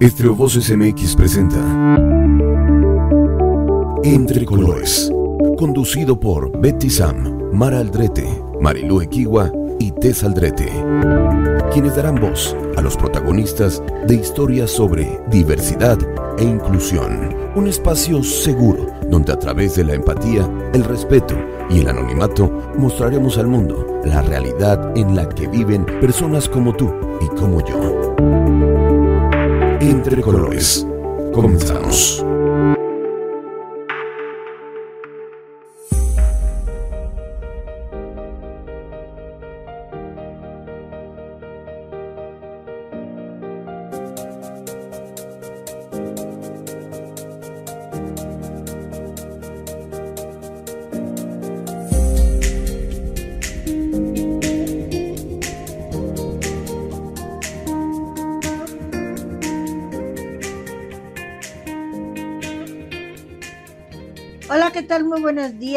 Voces MX presenta Entre Colores, conducido por Betty Sam, Mara Aldrete, Marilu Equigua y Tess Aldrete, quienes darán voz a los protagonistas de historias sobre diversidad e inclusión. Un espacio seguro donde a través de la empatía, el respeto y el anonimato mostraremos al mundo la realidad en la que viven personas como tú y como yo. Entre colores. Comenzamos.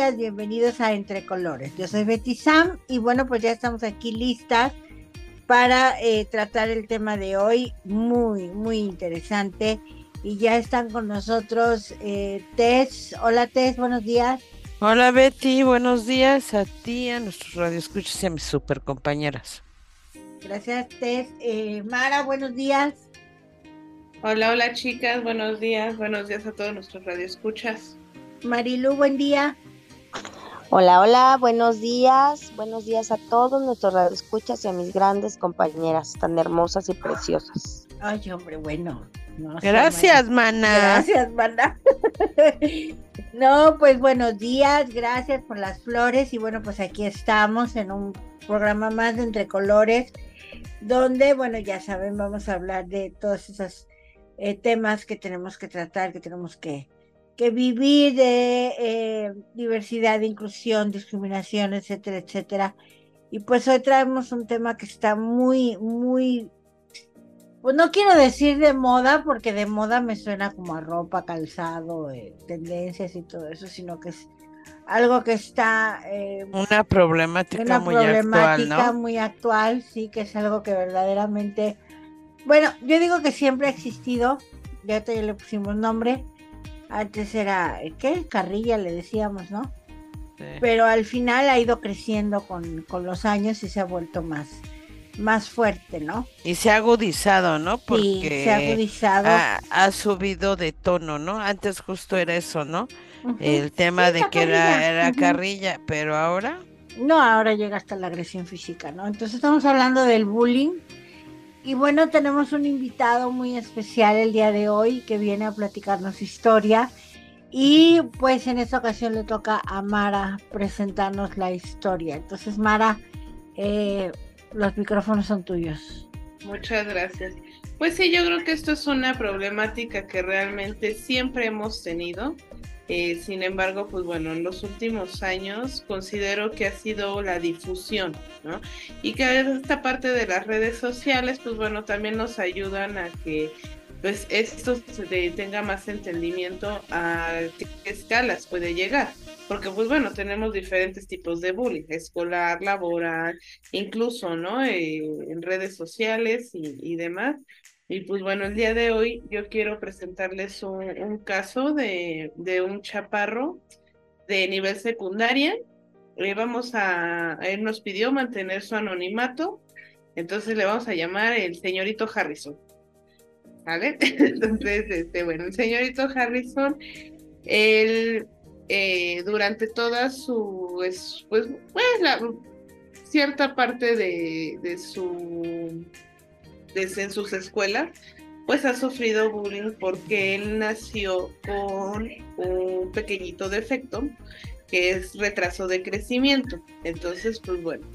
Días, bienvenidos a Entre Colores. Yo soy Betty Sam y bueno, pues ya estamos aquí listas para eh, tratar el tema de hoy, muy, muy interesante. Y ya están con nosotros eh, Tess. Hola Tess, buenos días. Hola Betty, buenos días a ti, a nuestros radioescuchas y a mis super compañeras. Gracias Tess. Eh, Mara, buenos días. Hola, hola chicas, buenos días, buenos días a todos nuestros radioescuchas. Marilu, buen día. Hola, hola, buenos días. Buenos días a todos nuestros radioescuchas y a mis grandes compañeras tan hermosas y preciosas. Ay, hombre, bueno. gracias, mana. Gracias, mana. no, pues buenos días, gracias por las flores y bueno, pues aquí estamos en un programa más de Entre Colores, donde, bueno, ya saben, vamos a hablar de todos esos eh, temas que tenemos que tratar, que tenemos que, que vivir de eh, diversidad, inclusión, discriminación, etcétera, etcétera. Y pues hoy traemos un tema que está muy, muy, pues no quiero decir de moda, porque de moda me suena como a ropa, calzado, eh, tendencias y todo eso, sino que es algo que está... Eh, una problemática muy actual, ¿no? muy actual, sí, que es algo que verdaderamente... Bueno, yo digo que siempre ha existido, ya, ya le pusimos nombre, antes era, ¿qué? Carrilla le decíamos, ¿no? Pero al final ha ido creciendo con, los años y se ha vuelto más, más fuerte, ¿no? Y se ha agudizado, ¿no? Porque sí, se ha agudizado. Ha, subido de tono, ¿no? Antes justo era eso, ¿no? El tema de que era, era carrilla, pero ahora... No, ahora llega hasta la agresión física, ¿no? Entonces estamos hablando del bullying y bueno, tenemos un invitado muy especial el día de hoy que viene a platicarnos historia. Y pues en esta ocasión le toca a Mara presentarnos la historia. Entonces, Mara, eh, los micrófonos son tuyos. Muchas gracias. Pues sí, yo creo que esto es una problemática que realmente siempre hemos tenido. Eh, sin embargo, pues bueno, en los últimos años considero que ha sido la difusión, ¿no? Y que esta parte de las redes sociales, pues bueno, también nos ayudan a que pues esto tenga más entendimiento a qué escalas puede llegar. Porque pues bueno, tenemos diferentes tipos de bullying, escolar, laboral, incluso, ¿no? Eh, en redes sociales y, y demás. Y pues bueno, el día de hoy yo quiero presentarles un, caso de, un chaparro de nivel secundaria. Le vamos a, él nos pidió mantener su anonimato, entonces le vamos a llamar el señorito Harrison. ¿Vale? Entonces, este, bueno, el señorito Harrison, él eh, durante toda su, pues, pues, la, cierta parte de, de su desde sus escuelas, pues ha sufrido bullying porque él nació con un pequeñito defecto que es retraso de crecimiento. Entonces, pues bueno,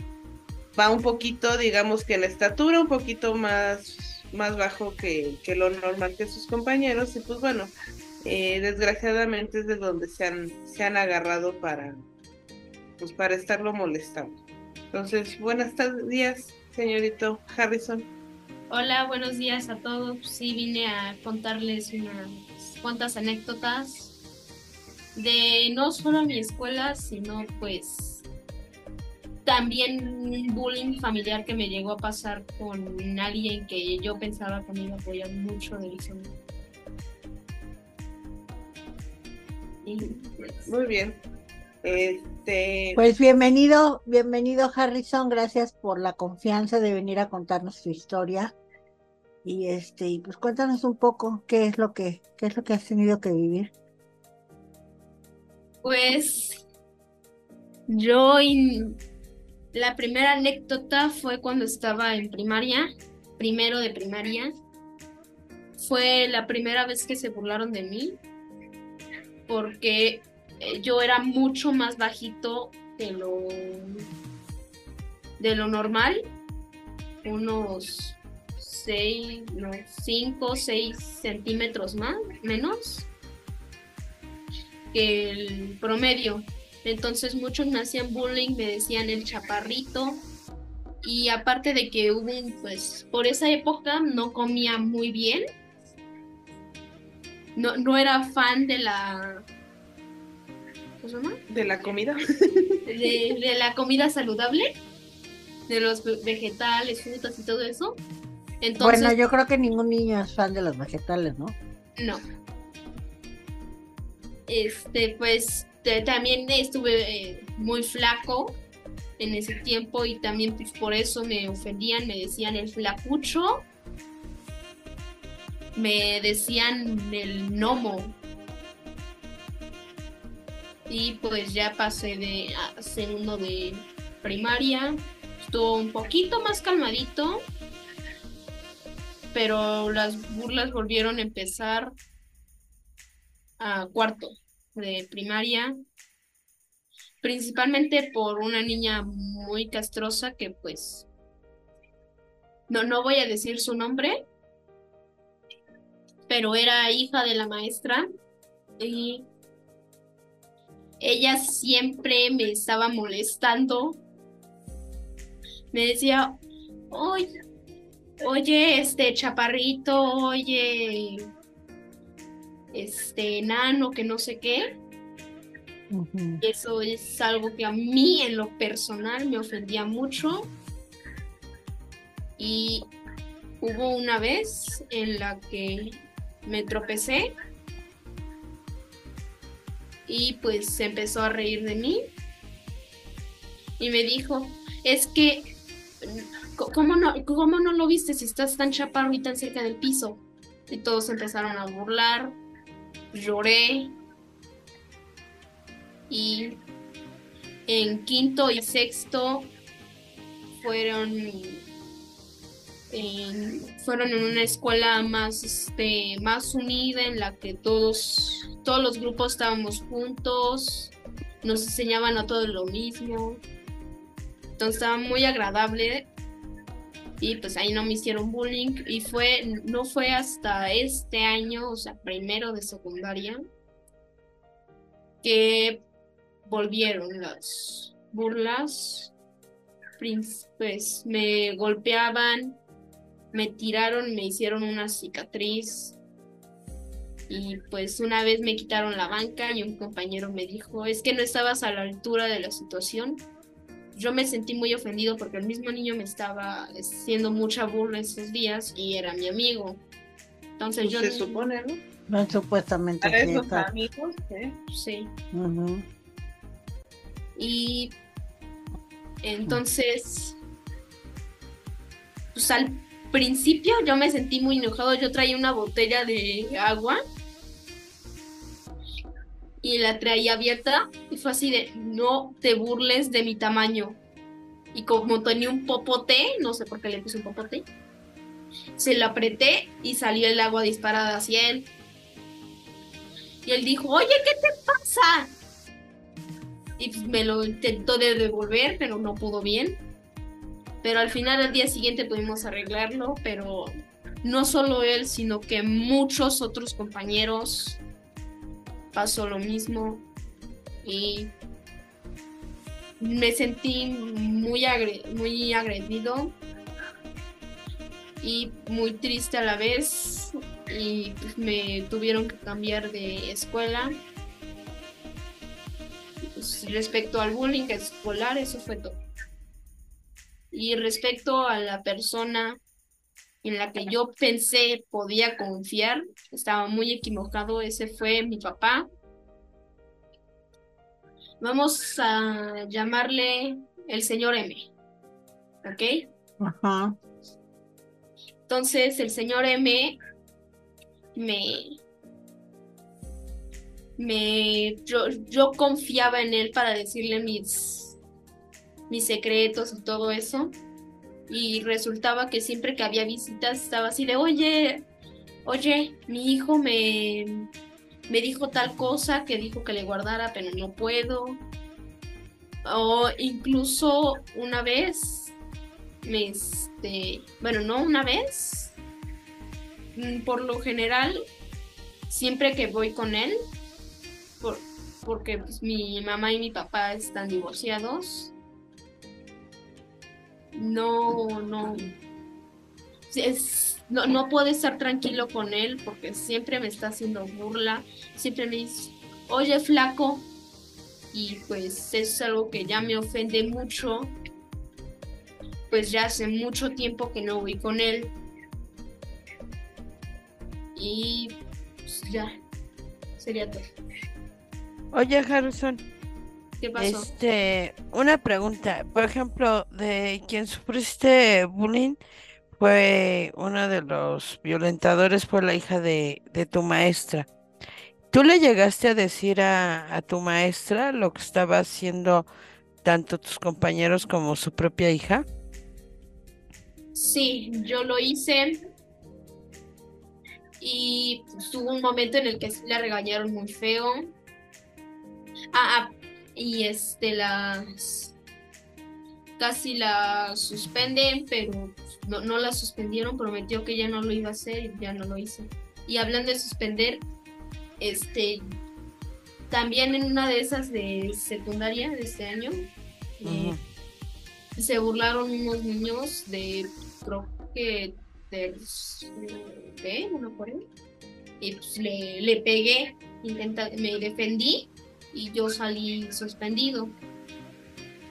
va un poquito, digamos que en estatura, un poquito más, más bajo que, lo normal que sus compañeros. Y pues bueno, eh, desgraciadamente es de donde se han, se han agarrado para, pues para estarlo molestando. Entonces, buenas días, señorito Harrison. Hola, buenos días a todos. Sí, vine a contarles unas cuantas anécdotas de no solo mi escuela, sino pues también bullying familiar que me llegó a pasar con alguien que yo pensaba que me iba a apoyar mucho de pues, Muy bien. Este... Pues bienvenido, bienvenido Harrison, gracias por la confianza de venir a contarnos tu historia. Y este, y pues cuéntanos un poco qué es lo que, qué es lo que has tenido que vivir. Pues yo la primera anécdota fue cuando estaba en primaria, primero de primaria. Fue la primera vez que se burlaron de mí porque yo era mucho más bajito de lo de lo normal, unos 6, no, 5, 6 centímetros más, menos que el promedio. Entonces muchos me hacían bullying, me decían el chaparrito. Y aparte de que hubo un, pues, por esa época no comía muy bien. No, no era fan de la de la comida. De, la comida saludable, de los vegetales, frutas y todo eso. Entonces, bueno, yo creo que ningún niño es fan de los vegetales, ¿no? No. Este, pues también estuve eh, muy flaco en ese tiempo y también pues, por eso me ofendían, me decían el flacucho, me decían el gnomo, y pues ya pasé de segundo de primaria. Estuvo un poquito más calmadito, pero las burlas volvieron a empezar a cuarto de primaria, principalmente por una niña muy castrosa que pues no, no voy a decir su nombre, pero era hija de la maestra y ella siempre me estaba molestando. Me decía, oye, oye, este chaparrito, oye, este enano, que no sé qué. Eso es algo que a mí en lo personal me ofendía mucho. Y hubo una vez en la que me tropecé y pues se empezó a reír de mí y me dijo, es que, ¿cómo no, cómo no lo viste si estás tan chaparro y tan cerca del piso? Y todos empezaron a burlar, lloré y en quinto y sexto fueron fueron en una escuela más, este, más unida en la que todos, todos los grupos estábamos juntos, nos enseñaban a todos lo mismo. Entonces estaba muy agradable y pues ahí no me hicieron bullying y fue, no fue hasta este año, o sea, primero de secundaria, que volvieron las burlas, pues me golpeaban, me tiraron, me hicieron una cicatriz. Y pues una vez me quitaron la banca y un compañero me dijo, es que no estabas a la altura de la situación. Yo me sentí muy ofendido porque el mismo niño me estaba haciendo mucha burla esos días y era mi amigo. Entonces pues yo... Se supone, ¿no? No, supuestamente. Para esos amigos, ¿eh? Sí. Y entonces, pues al principio yo me sentí muy enojado. Yo traía una botella de agua y la traía abierta y fue así de no te burles de mi tamaño. Y como tenía un popote, no sé por qué le puse un popote, se lo apreté y salió el agua disparada hacia él. Y él dijo, oye, ¿qué te pasa? Y me lo intentó de devolver, pero no pudo bien. Pero al final al día siguiente pudimos arreglarlo, pero no solo él, sino que muchos otros compañeros pasó lo mismo y me sentí muy, muy agredido y muy triste a la vez y me tuvieron que cambiar de escuela. Pues, respecto al bullying escolar, eso fue todo. Y respecto a la persona en la que yo pensé podía confiar, estaba muy equivocado, ese fue mi papá. Vamos a llamarle el señor M. ¿Ok? Ajá. Entonces el señor M me, me yo, yo confiaba en él para decirle mis, mis secretos y todo eso. Y resultaba que siempre que había visitas estaba así de, oye, oye, mi hijo me, me dijo tal cosa que dijo que le guardara, pero no puedo. O incluso una vez, me, este, bueno, no una vez, mm, por lo general, siempre que voy con él, por, porque pues, mi mamá y mi papá están divorciados, no, no, es, no, no puedo estar tranquilo con él porque siempre me está haciendo burla, siempre me dice, oye flaco, y pues es algo que ya me ofende mucho, pues ya hace mucho tiempo que no voy con él. Y pues ya, sería todo. Oye, Harrison. ¿Qué pasó? Este, una pregunta. Por ejemplo, de quien sufriste bullying fue uno de los violentadores, fue la hija de, de tu maestra. ¿Tú le llegaste a decir a, a tu maestra lo que estaba haciendo tanto tus compañeros como su propia hija? Sí, yo lo hice. Y pues, hubo un momento en el que la regañaron muy feo. Ah, ah, y este las casi la suspenden, pero no, no la suspendieron, prometió que ya no lo iba a hacer y ya no lo hizo. Y hablando de suspender, este también en una de esas de secundaria de este año eh, se burlaron unos niños de creo que del B, uno por ahí. Y pues le, le pegué, intenta, me defendí y yo salí suspendido.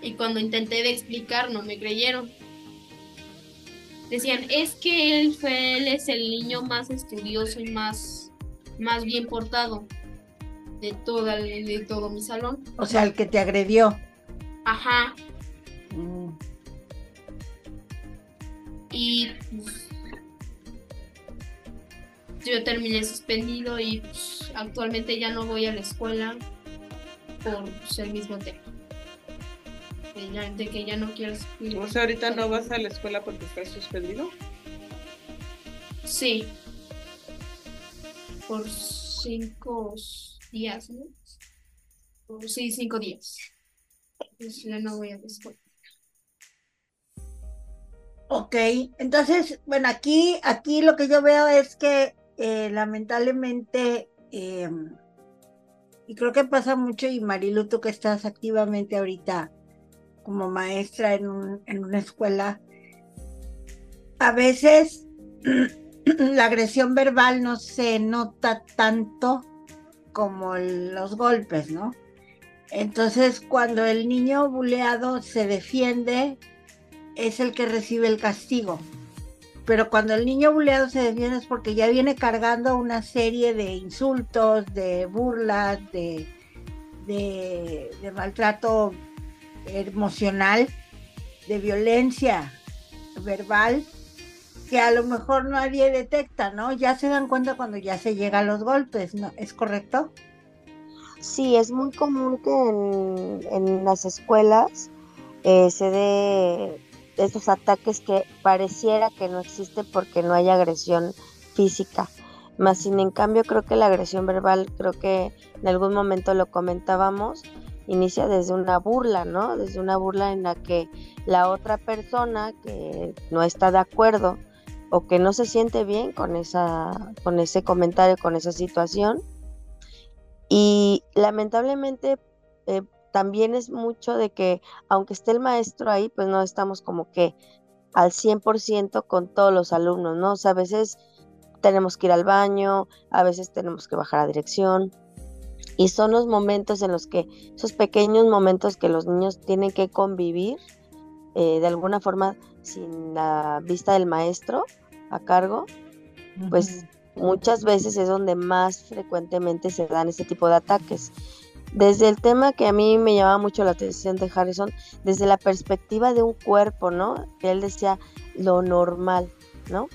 Y cuando intenté de explicar no me creyeron. Decían, es que él, fue, él es el niño más estudioso y más, más bien portado de, toda, de todo mi salón. O sea, el que te agredió. Ajá. Mm. Y pues, yo terminé suspendido y pues, actualmente ya no voy a la escuela por pues, el mismo tema. De, ya- de que ya no quiero ir. O sea, ahorita no vas a la escuela porque estás suspendido. Sí. Por cinco días, ¿no? Por- sí, cinco días. Pues ya no voy a la escuela. Ok, entonces, bueno, aquí, aquí lo que yo veo es que eh, lamentablemente, eh, y creo que pasa mucho, y Marilu, tú que estás activamente ahorita como maestra en, un- en una escuela, a veces la agresión verbal no se nota tanto como los golpes, ¿no? Entonces, cuando el niño buleado se defiende, es el que recibe el castigo. Pero cuando el niño buleado se defiende es porque ya viene cargando una serie de insultos, de burlas, de, de, maltrato emocional, de violencia verbal, que a lo mejor nadie detecta, ¿no? Ya se dan cuenta cuando ya se llega a los golpes, ¿no? ¿Es correcto? Sí, es muy común que en, en las escuelas eh, se dé esos ataques que pareciera que no existe porque no hay agresión física. Más sin en cambio creo que la agresión verbal, creo que en algún momento lo comentábamos, inicia desde una burla, ¿no? Desde una burla en la que la otra persona que no está de acuerdo o que no se siente bien con esa con ese comentario, con esa situación, y lamentablemente eh, también es mucho de que aunque esté el maestro ahí, pues no estamos como que al 100% con todos los alumnos, ¿no? O sea, a veces tenemos que ir al baño, a veces tenemos que bajar a dirección. Y son los momentos en los que, esos pequeños momentos que los niños tienen que convivir, eh, de alguna forma sin la vista del maestro a cargo, pues muchas veces es donde más frecuentemente se dan este tipo de ataques. Desde el tema que a mí me llamaba mucho la atención de Harrison, desde la perspectiva de un cuerpo, ¿no? Que él decía lo normal, ¿no?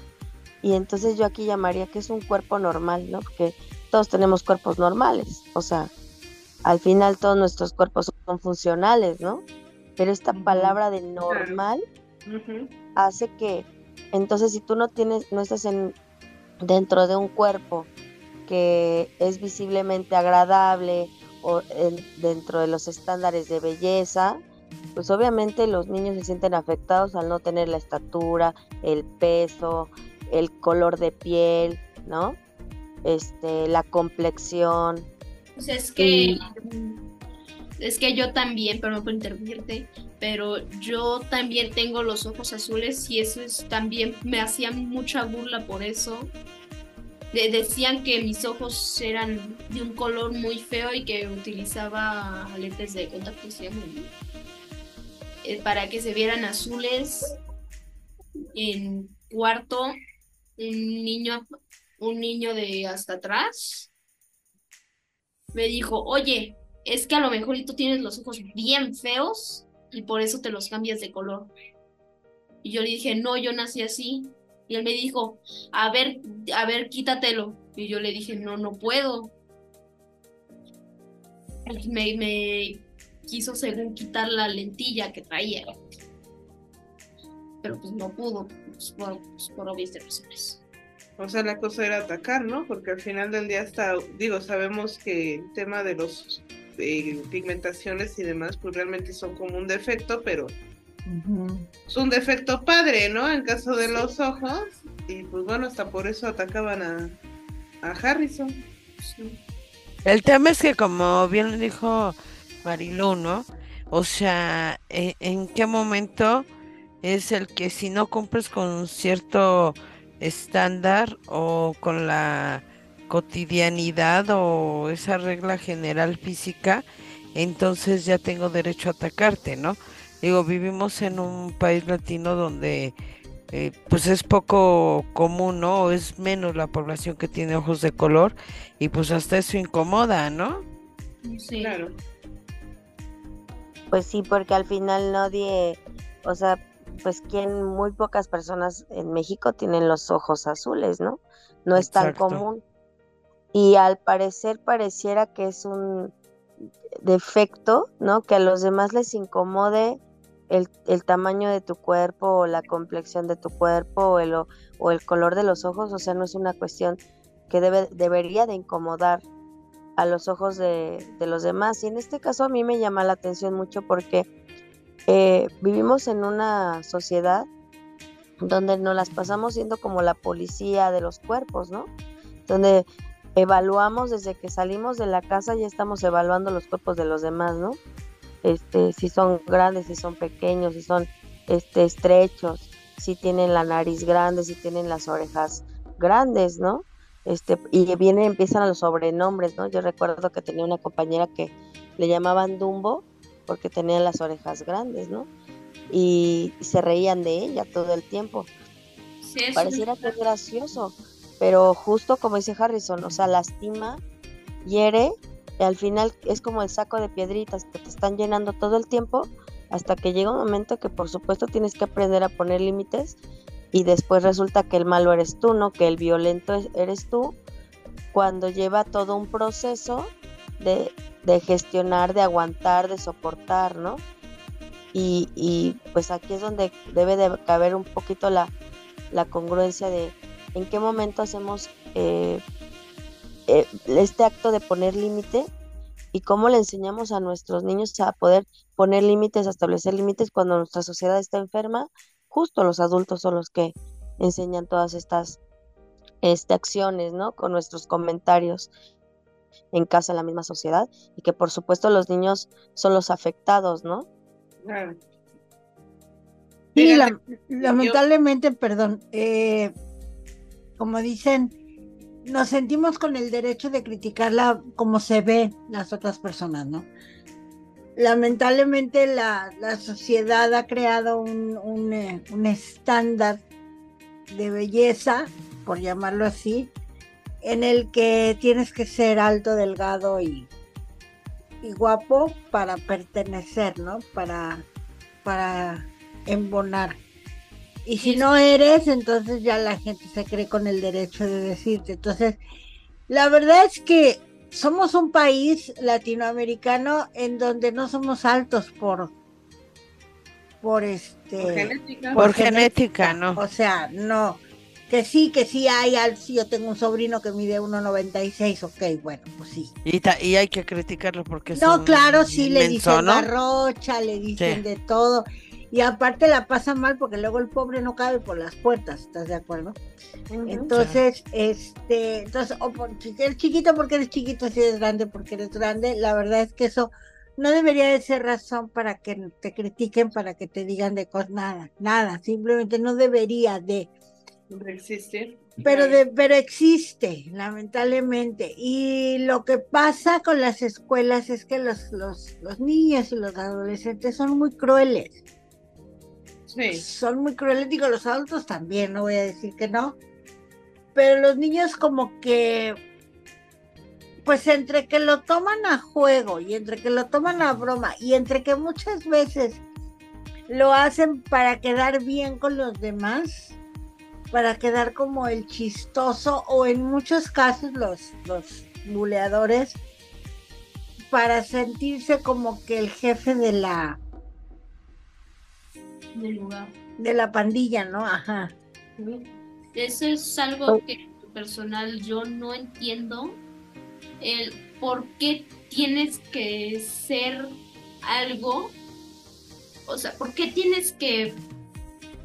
Y entonces yo aquí llamaría que es un cuerpo normal, ¿no? Porque todos tenemos cuerpos normales, o sea, al final todos nuestros cuerpos son funcionales, ¿no? Pero esta palabra de normal hace que, entonces si tú no tienes, no estás en, dentro de un cuerpo que es visiblemente agradable o dentro de los estándares de belleza, pues obviamente los niños se sienten afectados al no tener la estatura, el peso, el color de piel, ¿no? Este, la complexión. Pues es que es que yo también, pero no puedo interrumpirte, pero yo también tengo los ojos azules y eso es también me hacían mucha burla por eso. Decían que mis ojos eran de un color muy feo y que utilizaba lentes de contacto eh, para que se vieran azules en cuarto un niño un niño de hasta atrás me dijo oye es que a lo mejor tú tienes los ojos bien feos y por eso te los cambias de color. Y yo le dije, no, yo nací así. Y él me dijo, a ver, a ver, quítatelo. Y yo le dije, no, no puedo. me, me quiso según quitar la lentilla que traía. Pero pues no pudo, pues, por, pues, por obvias razones. O sea, la cosa era atacar, ¿no? Porque al final del día está, digo, sabemos que el tema de los pigmentaciones y demás, pues realmente son como un defecto, pero es un defecto padre, ¿no? En caso de los ojos. Y pues bueno, hasta por eso atacaban a, a Harrison. El tema es que como bien dijo Marilu, ¿no? O sea, ¿en, ¿en qué momento es el que si no cumples con cierto estándar o con la cotidianidad o esa regla general física, entonces ya tengo derecho a atacarte, ¿no? Digo, vivimos en un país latino donde eh, pues es poco común, ¿no? Es menos la población que tiene ojos de color y pues hasta eso incomoda, ¿no? Sí. Claro. Pues sí, porque al final nadie, o sea, pues quien muy pocas personas en México tienen los ojos azules, ¿no? No es tan común y al parecer pareciera que es un defecto, ¿no? Que a los demás les incomode el, tamaño de tu cuerpo o la complexión de tu cuerpo o el, o el color de los ojos, o sea, no es una cuestión que debe, debería de incomodar a los ojos de, los demás. Y en este caso a mí me llama la atención mucho porque eh, vivimos en una sociedad donde nos las pasamos siendo como la policía de los cuerpos, ¿no? Donde evaluamos desde que salimos de la casa, ya estamos evaluando los cuerpos de los demás, ¿no? Este, si son grandes, si son pequeños, si son este, estrechos, si tienen la nariz grande, si tienen las orejas grandes, ¿no? Este, y vienen, empiezan los sobrenombres, ¿no? Yo recuerdo que tenía una compañera que le llamaban Dumbo porque tenía las orejas grandes, ¿no? Y, se reían de ella todo el tiempo. Pareciera que es gracioso, pero justo como dice Harrison, o sea, lastima, hiere, al final es como el saco de piedritas que te están llenando todo el tiempo, hasta que llega un momento que por supuesto tienes que aprender a poner límites y después resulta que el malo eres tú, ¿no? Que el violento eres tú, cuando lleva todo un proceso de, gestionar, de aguantar, de soportar, ¿no? Y, y, pues aquí es donde debe de caber un poquito la, la congruencia de en qué momento hacemos eh, eh, este acto de poner límite y cómo le enseñamos a nuestros niños a poder poner límites, a establecer límites cuando nuestra sociedad está enferma. Justo los adultos son los que enseñan todas estas este, acciones, ¿no? Con nuestros comentarios en casa, en la misma sociedad, y que por supuesto los niños son los afectados, ¿no? Sí, lamentablemente, perdón, eh, como dicen, nos sentimos con el derecho de criticarla como se ve las otras personas, ¿no? lamentablemente la, sociedad ha creado un, un, eh, un estándar de belleza, por llamarlo así, en el que tienes que ser alto, delgado y, y guapo para pertenecer, ¿no? Para, para embonar. Y si no eres, entonces ya la gente se cree con el derecho de decirte. Entonces, la verdad es que somos un país latinoamericano en donde no somos altos por por este Por genética. Por genética, ¿no? O sea, no. Que sí, que sí hay al sí, yo tengo un sobrino que mide 1.96, ok, bueno, pues sí. Y, ta- y hay que criticarlo porque es No, claro, sí le dicen ¿no? garrocha, le dicen Sí. de todo. Y aparte la pasa mal porque luego el pobre no cabe por las puertas, ¿estás de acuerdo? Entonces, este, entonces, o eres chiquito porque eres chiquito, si eres grande porque eres grande, la verdad es que eso no debería de ser razón para que te critiquen, para que te digan de cosas, nada, nada, simplemente no debería de, de existir. pero de, pero existe, lamentablemente. Y lo que pasa con las escuelas es que los, los, los niños y los adolescentes son muy crueles Son muy crueles, digo, los adultos también, no voy a decir que no, pero los niños como que, pues entre que lo toman a juego y entre que lo toman a broma y entre que muchas veces lo hacen para quedar bien con los demás, para quedar como el chistoso o en muchos casos los, los buleadores, para sentirse como que el jefe de la, del lugar. de la pandilla, ¿no? Ajá. Eso es algo que en lo personal yo no entiendo. El por qué tienes que ser algo. O sea, ¿por qué tienes que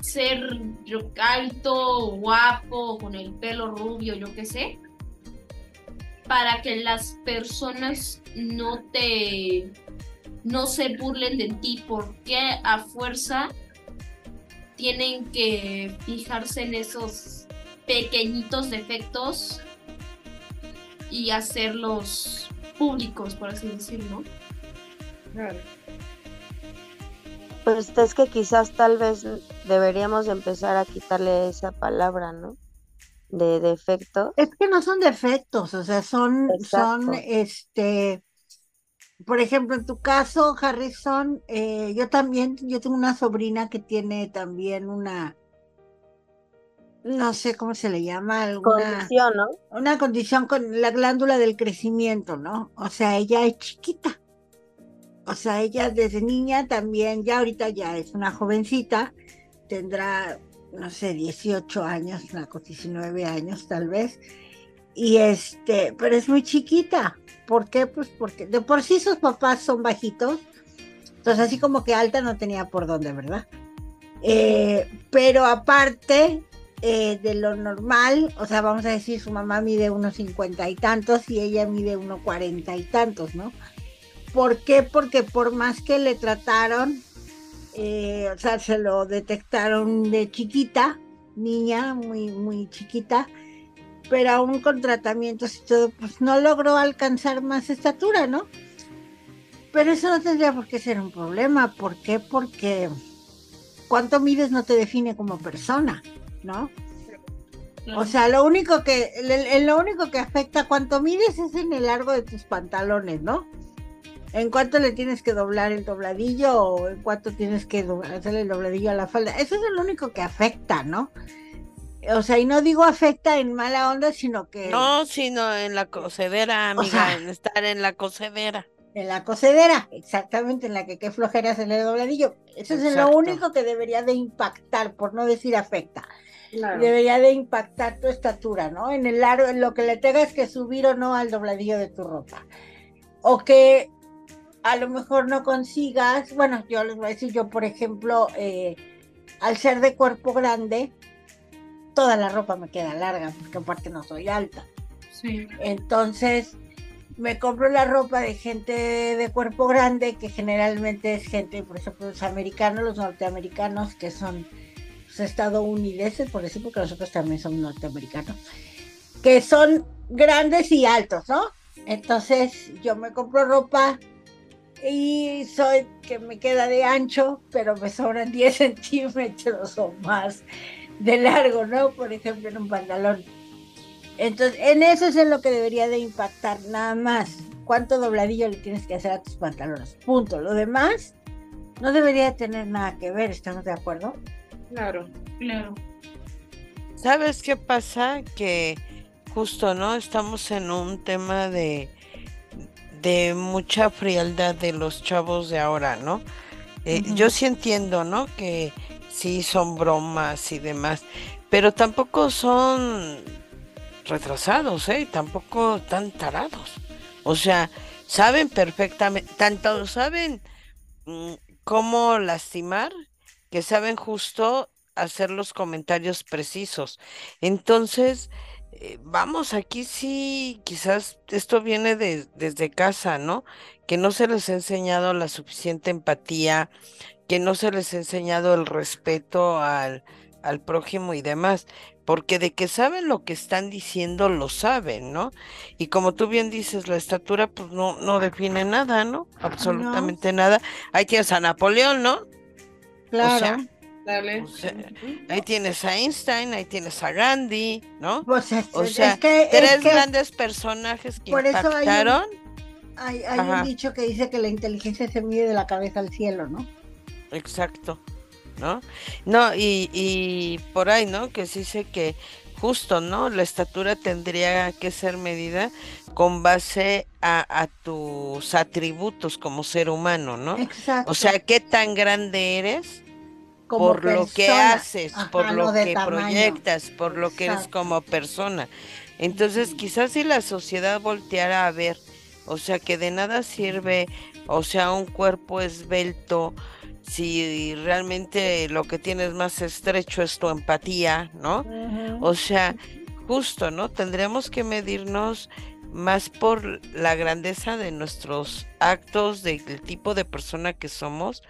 ser yo, alto, guapo, con el pelo rubio, yo qué sé? Para que las personas no te. no se burlen de ti. ¿Por qué a fuerza tienen que fijarse en esos pequeñitos defectos y hacerlos públicos, por así decirlo. Claro. Pues es que quizás tal vez deberíamos empezar a quitarle esa palabra, ¿no? De defecto. Es que no son defectos, o sea, son, son, este, por ejemplo, en tu caso, Harrison, eh, yo también, yo tengo una sobrina que tiene también una, no sé cómo se le llama, alguna, Condición, ¿no? una condición con la glándula del crecimiento, ¿no? O sea, ella es chiquita. O sea, ella desde niña también, ya ahorita ya es una jovencita, tendrá, no sé, 18 años, una cosa, 19 años tal vez. Y este, pero es muy chiquita. ¿Por qué? Pues porque de por sí sus papás son bajitos. Entonces así como que alta no tenía por dónde, ¿verdad? Eh, pero aparte eh, de lo normal, o sea, vamos a decir, su mamá mide unos cincuenta y tantos y ella mide unos cuarenta y tantos, ¿no? ¿Por qué? Porque por más que le trataron, eh, o sea, se lo detectaron de chiquita, niña, muy, muy chiquita, pero aún con tratamientos y todo, pues no logró alcanzar más estatura, ¿no? Pero eso no tendría por qué ser un problema. ¿Por qué? Porque cuánto mides no te define como persona, ¿no? O sea, lo único que, lo único que afecta cuánto mides es en el largo de tus pantalones, ¿no? En cuánto le tienes que doblar el dobladillo o en cuánto tienes que hacerle el dobladillo a la falda. Eso es lo único que afecta, ¿no? O sea, y no digo afecta en mala onda, sino que No, sino en la cocedera, O amiga, sea- en estar en la cocedera. en la cocedera, exactamente, en la que qué flojera hacerle el dobladillo. Eso es lo único que debería de impactar, por no decir afecta. Claro. debería de impactar tu estatura, ¿no? En el largo, en lo que le tengas que subir o no al dobladillo de tu ropa. O que a lo mejor no consigas, bueno, yo les voy a decir, yo por ejemplo, eh, al ser de cuerpo grande, toda la ropa me queda larga, porque aparte no soy alta. Sí. Entonces, me compro la ropa de gente de cuerpo grande, que generalmente es gente, por ejemplo, los americanos, los norteamericanos, que son pues, estadounidenses, por decir, porque nosotros también somos norteamericanos, que son grandes y altos, ¿no? Entonces, yo me compro ropa y soy que me queda de ancho, pero me sobran 10 centímetros o más de largo, ¿no? Por ejemplo, en un pantalón. Entonces, en eso es en lo que debería de impactar, nada más. ¿Cuánto dobladillo le tienes que hacer a tus pantalones? Punto. Lo demás no debería tener nada que ver, ¿estamos de acuerdo? Claro, Claro. ¿Sabes qué pasa? Que justo, ¿no? Estamos en un tema de, de mucha frialdad de los chavos de ahora, ¿no? Eh. Yo sí entiendo, ¿no? Que sí son bromas y demás, pero tampoco son retrasados, ¿eh? Tampoco tan tarados. O sea, saben perfectamente, tanto saben mm, cómo lastimar, que saben justo hacer los comentarios precisos. Entonces, eh, vamos, aquí sí, quizás esto viene de- desde casa, ¿no? Que no se les ha enseñado la suficiente empatía, que no se les ha enseñado el respeto al, al prójimo y demás, porque de que saben lo que están diciendo, lo saben, ¿no? Y como tú bien dices, la estatura pues no, no define nada, ¿no? Absolutamente nada. Ahí tienes a Napoleón, ¿no? Claro. O sea, dale. o sea, ahí tienes a Einstein, ahí tienes a Gandhi, ¿no? Pues es, O es sea, es Tres que grandes personajes que por eso hay un- hay, un dicho que dice que la inteligencia se mide de la cabeza al cielo, ¿no? Exacto, ¿no? No, y, y por ahí, ¿no? Que se dice que justo, ¿no? La estatura tendría que ser medida con base a, a tus atributos como ser humano, ¿no? Exacto. O sea, qué tan grande eres como por lo que haces, Ajá, por lo que tamaño. proyectas, por lo que eres como persona. Entonces, quizás si la sociedad volteara a ver, o sea, que de nada sirve, o sea, un cuerpo esbelto, si realmente lo que tienes más estrecho es tu empatía, ¿no? O sea, justo, ¿no? Tendríamos que medirnos más por la grandeza de nuestros actos, del tipo de persona que somos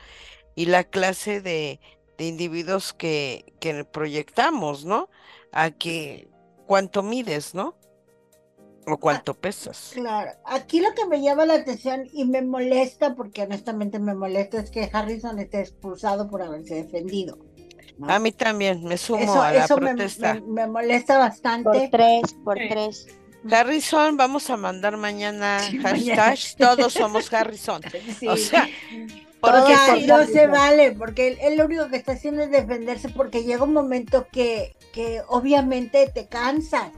y la clase de, de individuos que, que proyectamos, ¿no? A que cuánto mides, ¿no? O cuánto pesas. Claro, aquí lo que me llama la atención y me molesta, porque honestamente me molesta, es que Harrison esté expulsado por haberse defendido. ¿no? A mí también me sumo eso a la eso me, protesta. me- me molesta Por bastante. tres, por tres. Harrison, vamos a mandar mañana Sí, hashtag todos somos Harrison. Sí. O sea, Porque por no se vale, porque él, él lo único que está haciendo es defenderse porque llega un momento que, que obviamente te cansas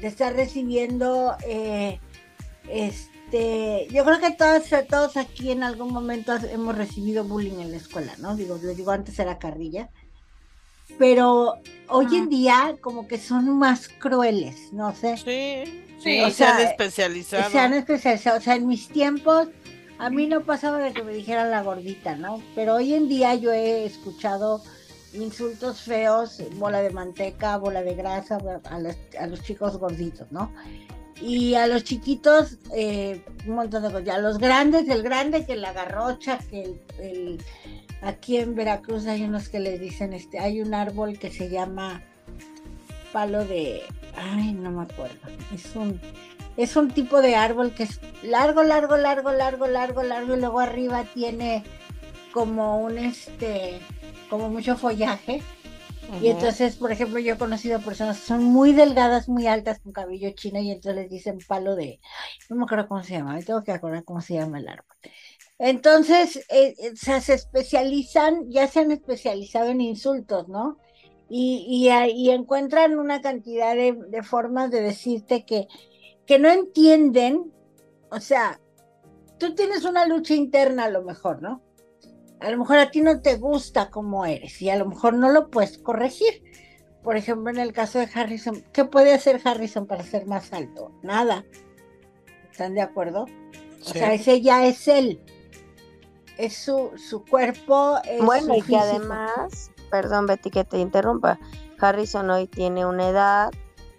de estar recibiendo eh, este yo creo que todos, todos aquí en algún momento hemos recibido bullying en la escuela, ¿no? Digo, les digo antes era carrilla. Pero hoy en día como que son más crueles, no sé. sí, Sí, sí, o se sea, han especializado. Se han especializado. O sea, en mis tiempos, a mí no pasaba de que me dijeran la gordita, ¿no? Pero hoy en día yo he escuchado insultos feos, bola de manteca, bola de grasa, a los, a los chicos gorditos, ¿no? Y a los chiquitos, eh, un montón de cosas. Y a los grandes, el grande que la garrocha, que el, el- aquí en Veracruz hay unos que les dicen, este, hay un árbol que se llama palo de, ay, no me acuerdo, es un, es un tipo de árbol que es largo, largo, largo, largo, largo, largo, y luego arriba tiene como un, este, como mucho follaje. Y entonces, por ejemplo, yo he conocido personas que son muy delgadas, muy altas, con cabello chino, y entonces les dicen palo de, no me acuerdo cómo se llama, me tengo que acordar cómo se llama el árbol. Entonces, eh, eh, o sea, se especializan, ya se han especializado en insultos, ¿no? Y, y encuentran una cantidad de, de formas de decirte que, que no entienden, o sea, tú tienes una lucha interna a lo mejor, ¿no? A lo mejor a ti no te gusta cómo eres y a lo mejor no lo puedes corregir. Por ejemplo, en el caso de Harrison, ¿qué puede hacer Harrison para ser más alto? Nada. ¿Están de acuerdo? O sea, ese ya es él. Es su, su cuerpo. Es Bueno, su y que además, perdón Betty que te interrumpa, Harrison hoy tiene una edad,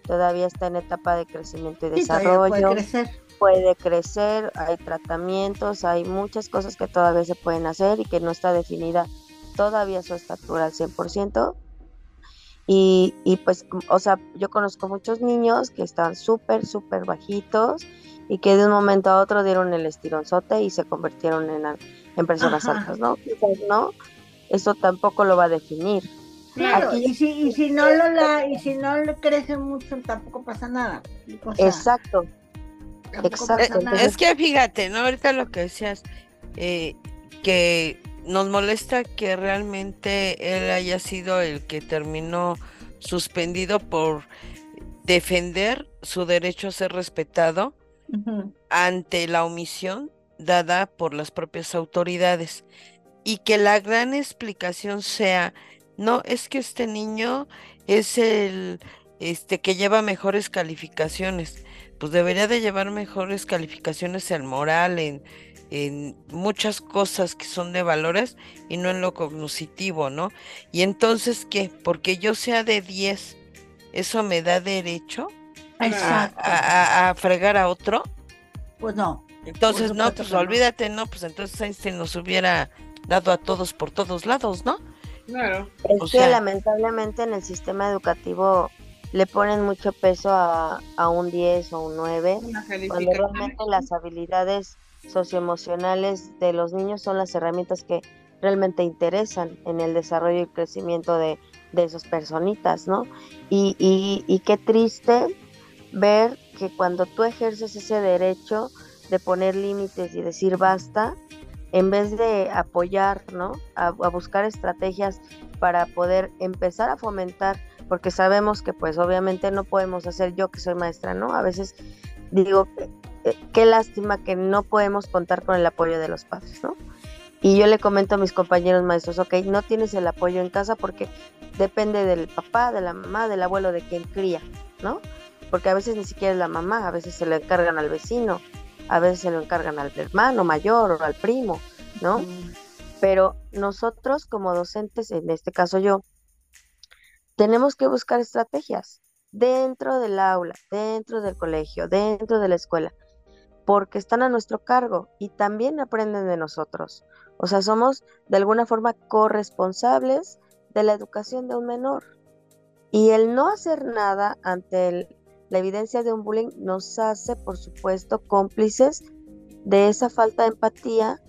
todavía está en etapa de crecimiento y Sí, todavía desarrollo, puede crecer. Puede crecer, hay tratamientos, hay muchas cosas que todavía se pueden hacer y que no está definida todavía su estatura al 100%. Y, y pues, o sea, yo conozco muchos niños que estaban súper, súper bajitos y que de un momento a otro dieron el estironzote y se convirtieron en, en personas altas, ¿no? ¿no? Eso tampoco lo va a definir. Claro, y, si, y si no lo la, y si no le crece mucho tampoco pasa nada. exacto. Exacto. Es que fíjate, ¿no? Ahorita lo que decías, eh, que nos molesta que realmente él haya sido el que terminó suspendido por defender su derecho a ser respetado ante la omisión dada por las propias autoridades y que la gran explicación sea no es que este niño es el este que lleva mejores calificaciones pues debería de llevar mejores calificaciones en moral en en muchas cosas que son de valores y no en lo cognitivo, ¿no? Y entonces, ¿qué? Porque yo sea de 10, ¿eso me da derecho a, fregar a otro? Pues no. Entonces, no, pues olvídate, no, pues entonces Einstein nos hubiera dado a todos por todos lados, ¿no? Claro. Es que lamentablemente en el sistema educativo le ponen mucho peso a, a un 10 o un 9, cuando realmente las habilidades socioemocionales de los niños son las herramientas que realmente interesan en el desarrollo y crecimiento de, de esas personitas, ¿no? Y, y, qué triste ver que cuando tú ejerces ese derecho de poner límites y decir basta, en vez de apoyar, ¿no? A, a, buscar estrategias para poder empezar a fomentar, porque sabemos que pues obviamente no podemos hacer yo que soy maestra, ¿no? A veces digo, eh, qué lástima que no podemos contar con el apoyo de los padres, ¿no? Y yo le comento a mis compañeros maestros, ok, no tienes el apoyo en casa porque depende del papá, de la mamá, del abuelo, de quien cría, ¿no? Porque a veces ni siquiera es la mamá, a veces se lo encargan al vecino, a veces se lo encargan al hermano mayor o al primo, ¿no? Pero nosotros como docentes, en este caso yo, tenemos que buscar estrategias dentro del aula, dentro del colegio, dentro de la escuela, porque están a nuestro cargo y también aprenden de nosotros. O sea, somos de alguna forma corresponsables de la educación de un menor. Y el no hacer nada ante la evidencia de un bullying nos hace, por supuesto, cómplices de esa falta de empatía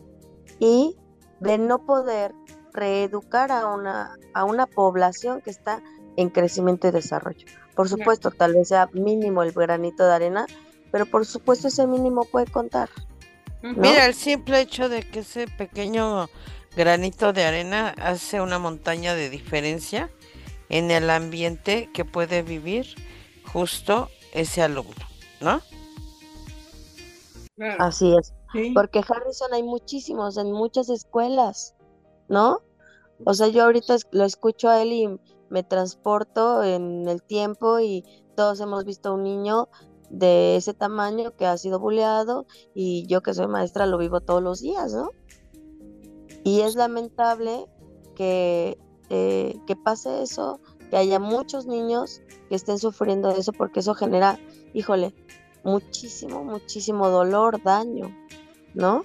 y de no poder reeducar a una, a una población que está en crecimiento y desarrollo. Por supuesto, tal vez sea mínimo el granito de arena, pero por supuesto ese mínimo puede contar. Mira, el simple hecho de que ese pequeño granito de arena hace una montaña de diferencia en el ambiente que puede vivir justo ese alumno, ¿no? Así es. Porque Harrison hay muchísimos en muchas escuelas, ¿no? O sea, yo ahorita lo escucho a él y me transporto en el tiempo y todos hemos visto a un niño de ese tamaño que ha sido buleado y yo que soy maestra lo vivo todos los días, ¿no? Y es lamentable que, eh, que pase eso, que haya muchos niños que estén sufriendo eso porque eso genera, híjole, muchísimo, muchísimo dolor, daño, ¿no?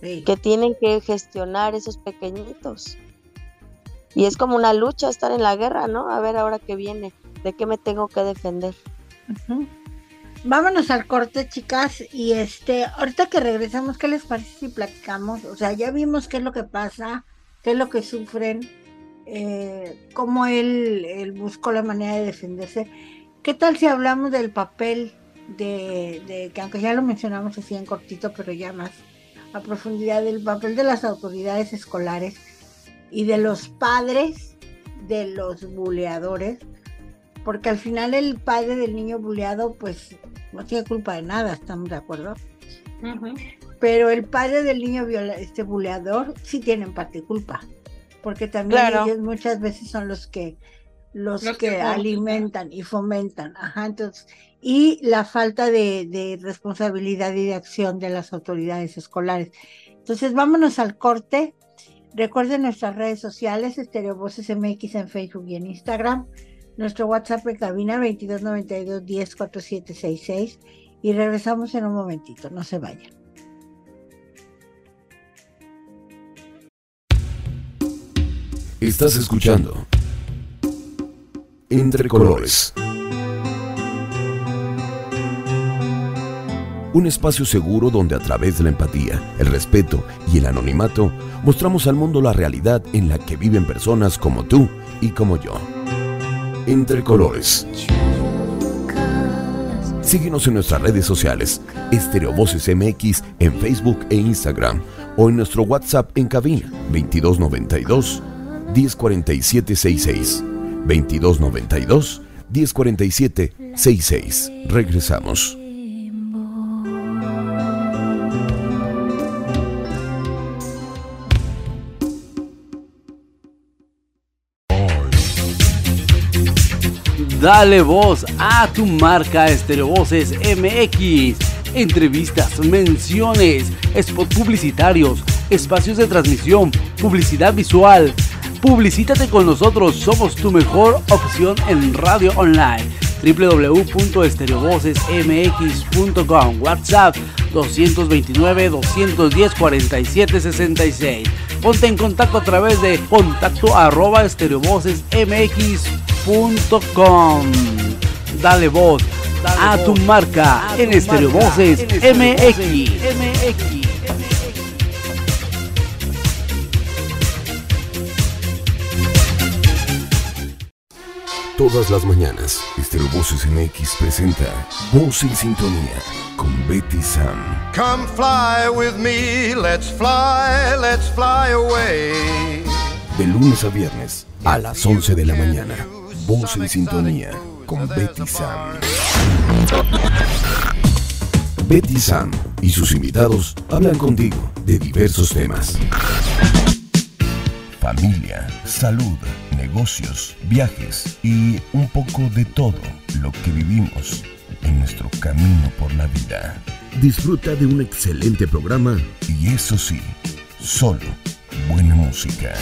Que tienen que gestionar esos pequeñitos. Y es como una lucha estar en la guerra, ¿no? A ver ahora qué viene, de qué me tengo que defender. Vámonos al corte, chicas, y este, ahorita que regresamos, ¿qué les parece si platicamos? O sea, ya vimos qué es lo que pasa, qué es lo que sufren, eh, cómo él, él, buscó la manera de defenderse. ¿Qué tal si hablamos del papel de, de, que aunque ya lo mencionamos así en cortito, pero ya más a profundidad, del papel de las autoridades escolares y de los padres de los buleadores? porque al final el padre del niño buleado pues no tiene culpa de nada, estamos de acuerdo. Pero el padre del niño este buleador sí tiene en parte culpa, porque también ellos muchas veces son los que los, que, alimentan y fomentan, ajá, entonces y la falta de, de responsabilidad y de acción de las autoridades escolares. Entonces, vámonos al corte. Recuerden nuestras redes sociales, Voces MX en Facebook y en Instagram. Nuestro WhatsApp en cabina 2292 104766 y regresamos en un momentito, no se vayan. Estás escuchando Entre Colores. Un espacio seguro donde a través de la empatía, el respeto y el anonimato mostramos al mundo la realidad en la que viven personas como tú y como yo. Entre Colores. Síguenos en nuestras redes sociales, Estereo Voces MX en Facebook e Instagram o en nuestro WhatsApp en cabina 2292 1047 66 2292 1047 66. Regresamos. Dale voz a tu marca Voces MX. Entrevistas, menciones, spot publicitarios, espacios de transmisión, publicidad visual. Publicítate con nosotros, somos tu mejor opción en radio online www.estereovocesmx.com WhatsApp 229 210 47 66 Ponte en contacto a través de contacto arroba estereovocesmx.com Dale voz a tu marca en Estereovoces MX. Todas las mañanas, Estero Voces MX presenta Voz en Sintonía con Betty Sam. Come fly with me, let's fly, let's fly away. De lunes a viernes, a las 11 de la mañana, Voz en Sintonía con Betty Sam. Betty Sam y sus invitados hablan contigo de diversos temas. Familia, salud negocios, viajes y un poco de todo lo que vivimos en nuestro camino por la vida. Disfruta de un excelente programa y eso sí, solo buena música.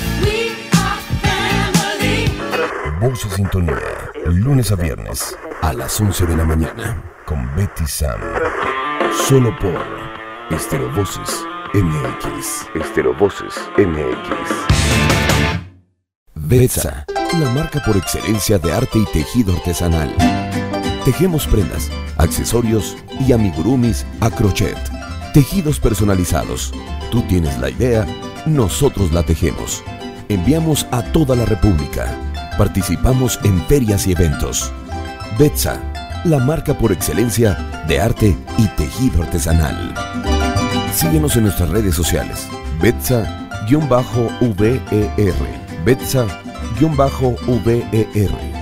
Voz y Sintonía, lunes a viernes a las 11 de la mañana con Betty Sam. Solo por Estero Voces MX. Estero Voces MX. Betsa, la marca por excelencia de arte y tejido artesanal. Tejemos prendas, accesorios y amigurumis a crochet. Tejidos personalizados. Tú tienes la idea, nosotros la tejemos. Enviamos a toda la República. Participamos en ferias y eventos. Betsa, la marca por excelencia de arte y tejido artesanal. Síguenos en nuestras redes sociales. Betsa-VER Betsa-VER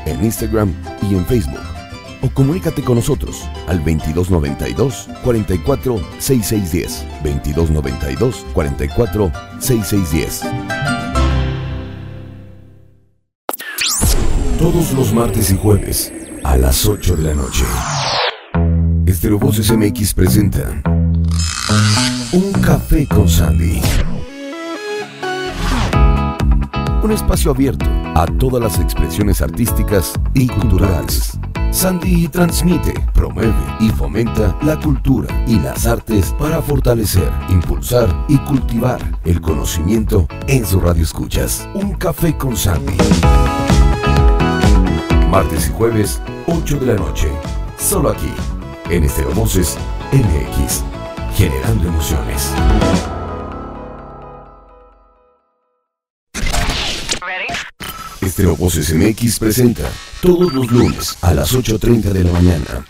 en Instagram y en Facebook. O comunícate con nosotros al 2292 44 6610. 2292 44 6610. Todos los martes y jueves a las 8 de la noche. Estero Voces MX presenta Un café con Sandy un espacio abierto a todas las expresiones artísticas y culturales. Sandy transmite, promueve y fomenta la cultura y las artes para fortalecer, impulsar y cultivar el conocimiento en su radio escuchas. Un café con Sandy. Martes y jueves, 8 de la noche. Solo aquí, en Estero Voces MX, generando emociones. Estero Voces MX presenta todos los lunes a las 8.30 de la mañana.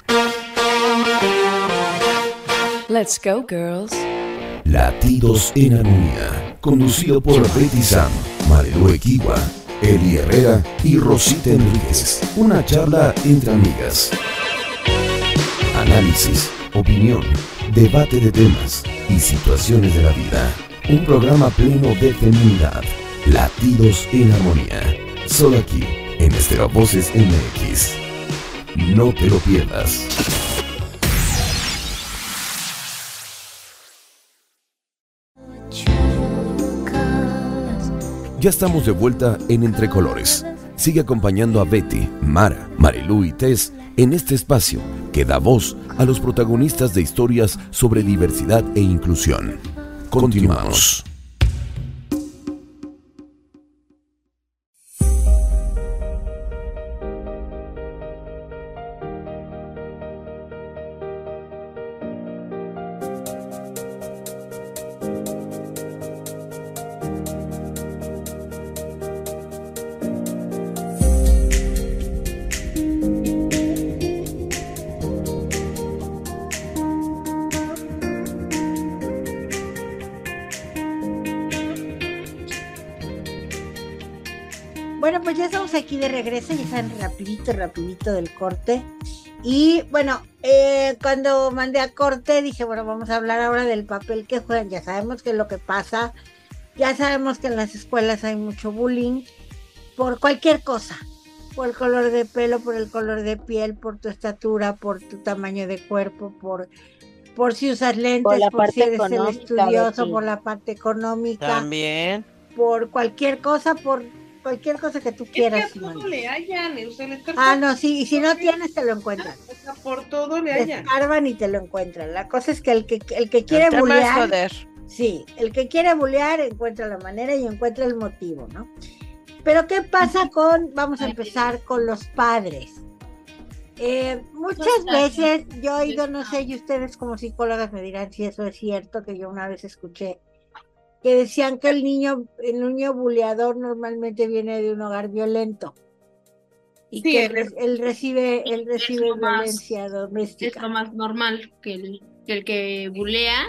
Let's go, girls. Latidos en Armonía, conducido por Betty Sam, Marilu Equiwa, Eli Herrera y Rosita Enríquez. Una charla entre amigas. Análisis, opinión, debate de temas y situaciones de la vida. Un programa pleno de feminidad. Latidos en Armonía Solo aquí, en Estero Voces MX. No te lo pierdas. Ya estamos de vuelta en Entre Colores. Sigue acompañando a Betty, Mara, Marilu y Tess en este espacio que da voz a los protagonistas de historias sobre diversidad e inclusión. Continuamos. Pues ya estamos aquí de regreso, ya están rapidito, rapidito del corte. Y bueno, eh, cuando mandé a corte dije, bueno, vamos a hablar ahora del papel que juegan. Ya sabemos que es lo que pasa, ya sabemos que en las escuelas hay mucho bullying por cualquier cosa, por el color de pelo, por el color de piel, por tu estatura, por tu tamaño de cuerpo, por, por si usas lentes, Por la por si eres el estudioso, por la parte económica, También. por cualquier cosa, por cualquier cosa que tú Es que quieras. a todo le hallan, o sea, le Ah, no, sí, y si no tienes, te lo encuentran. O sea, por todo le Te hallan. escarban y te lo encuentran. La cosa es que el que, el que quiere El bullear, joder. sí, el que quiere bullear encuentra la manera y encuentra el motivo, ¿no? Pero ¿qué pasa con, vamos a empezar con los padres? Eh, muchas veces yo he oído, no sé, y ustedes como psicólogas me dirán si eso es cierto, que yo una vez escuché que decían que el niño, el niño buleador normalmente viene de un hogar violento y Sí, que el- él, él recibe, él Es recibe más- violencia Es doméstica. lo más normal que el que, el que bulea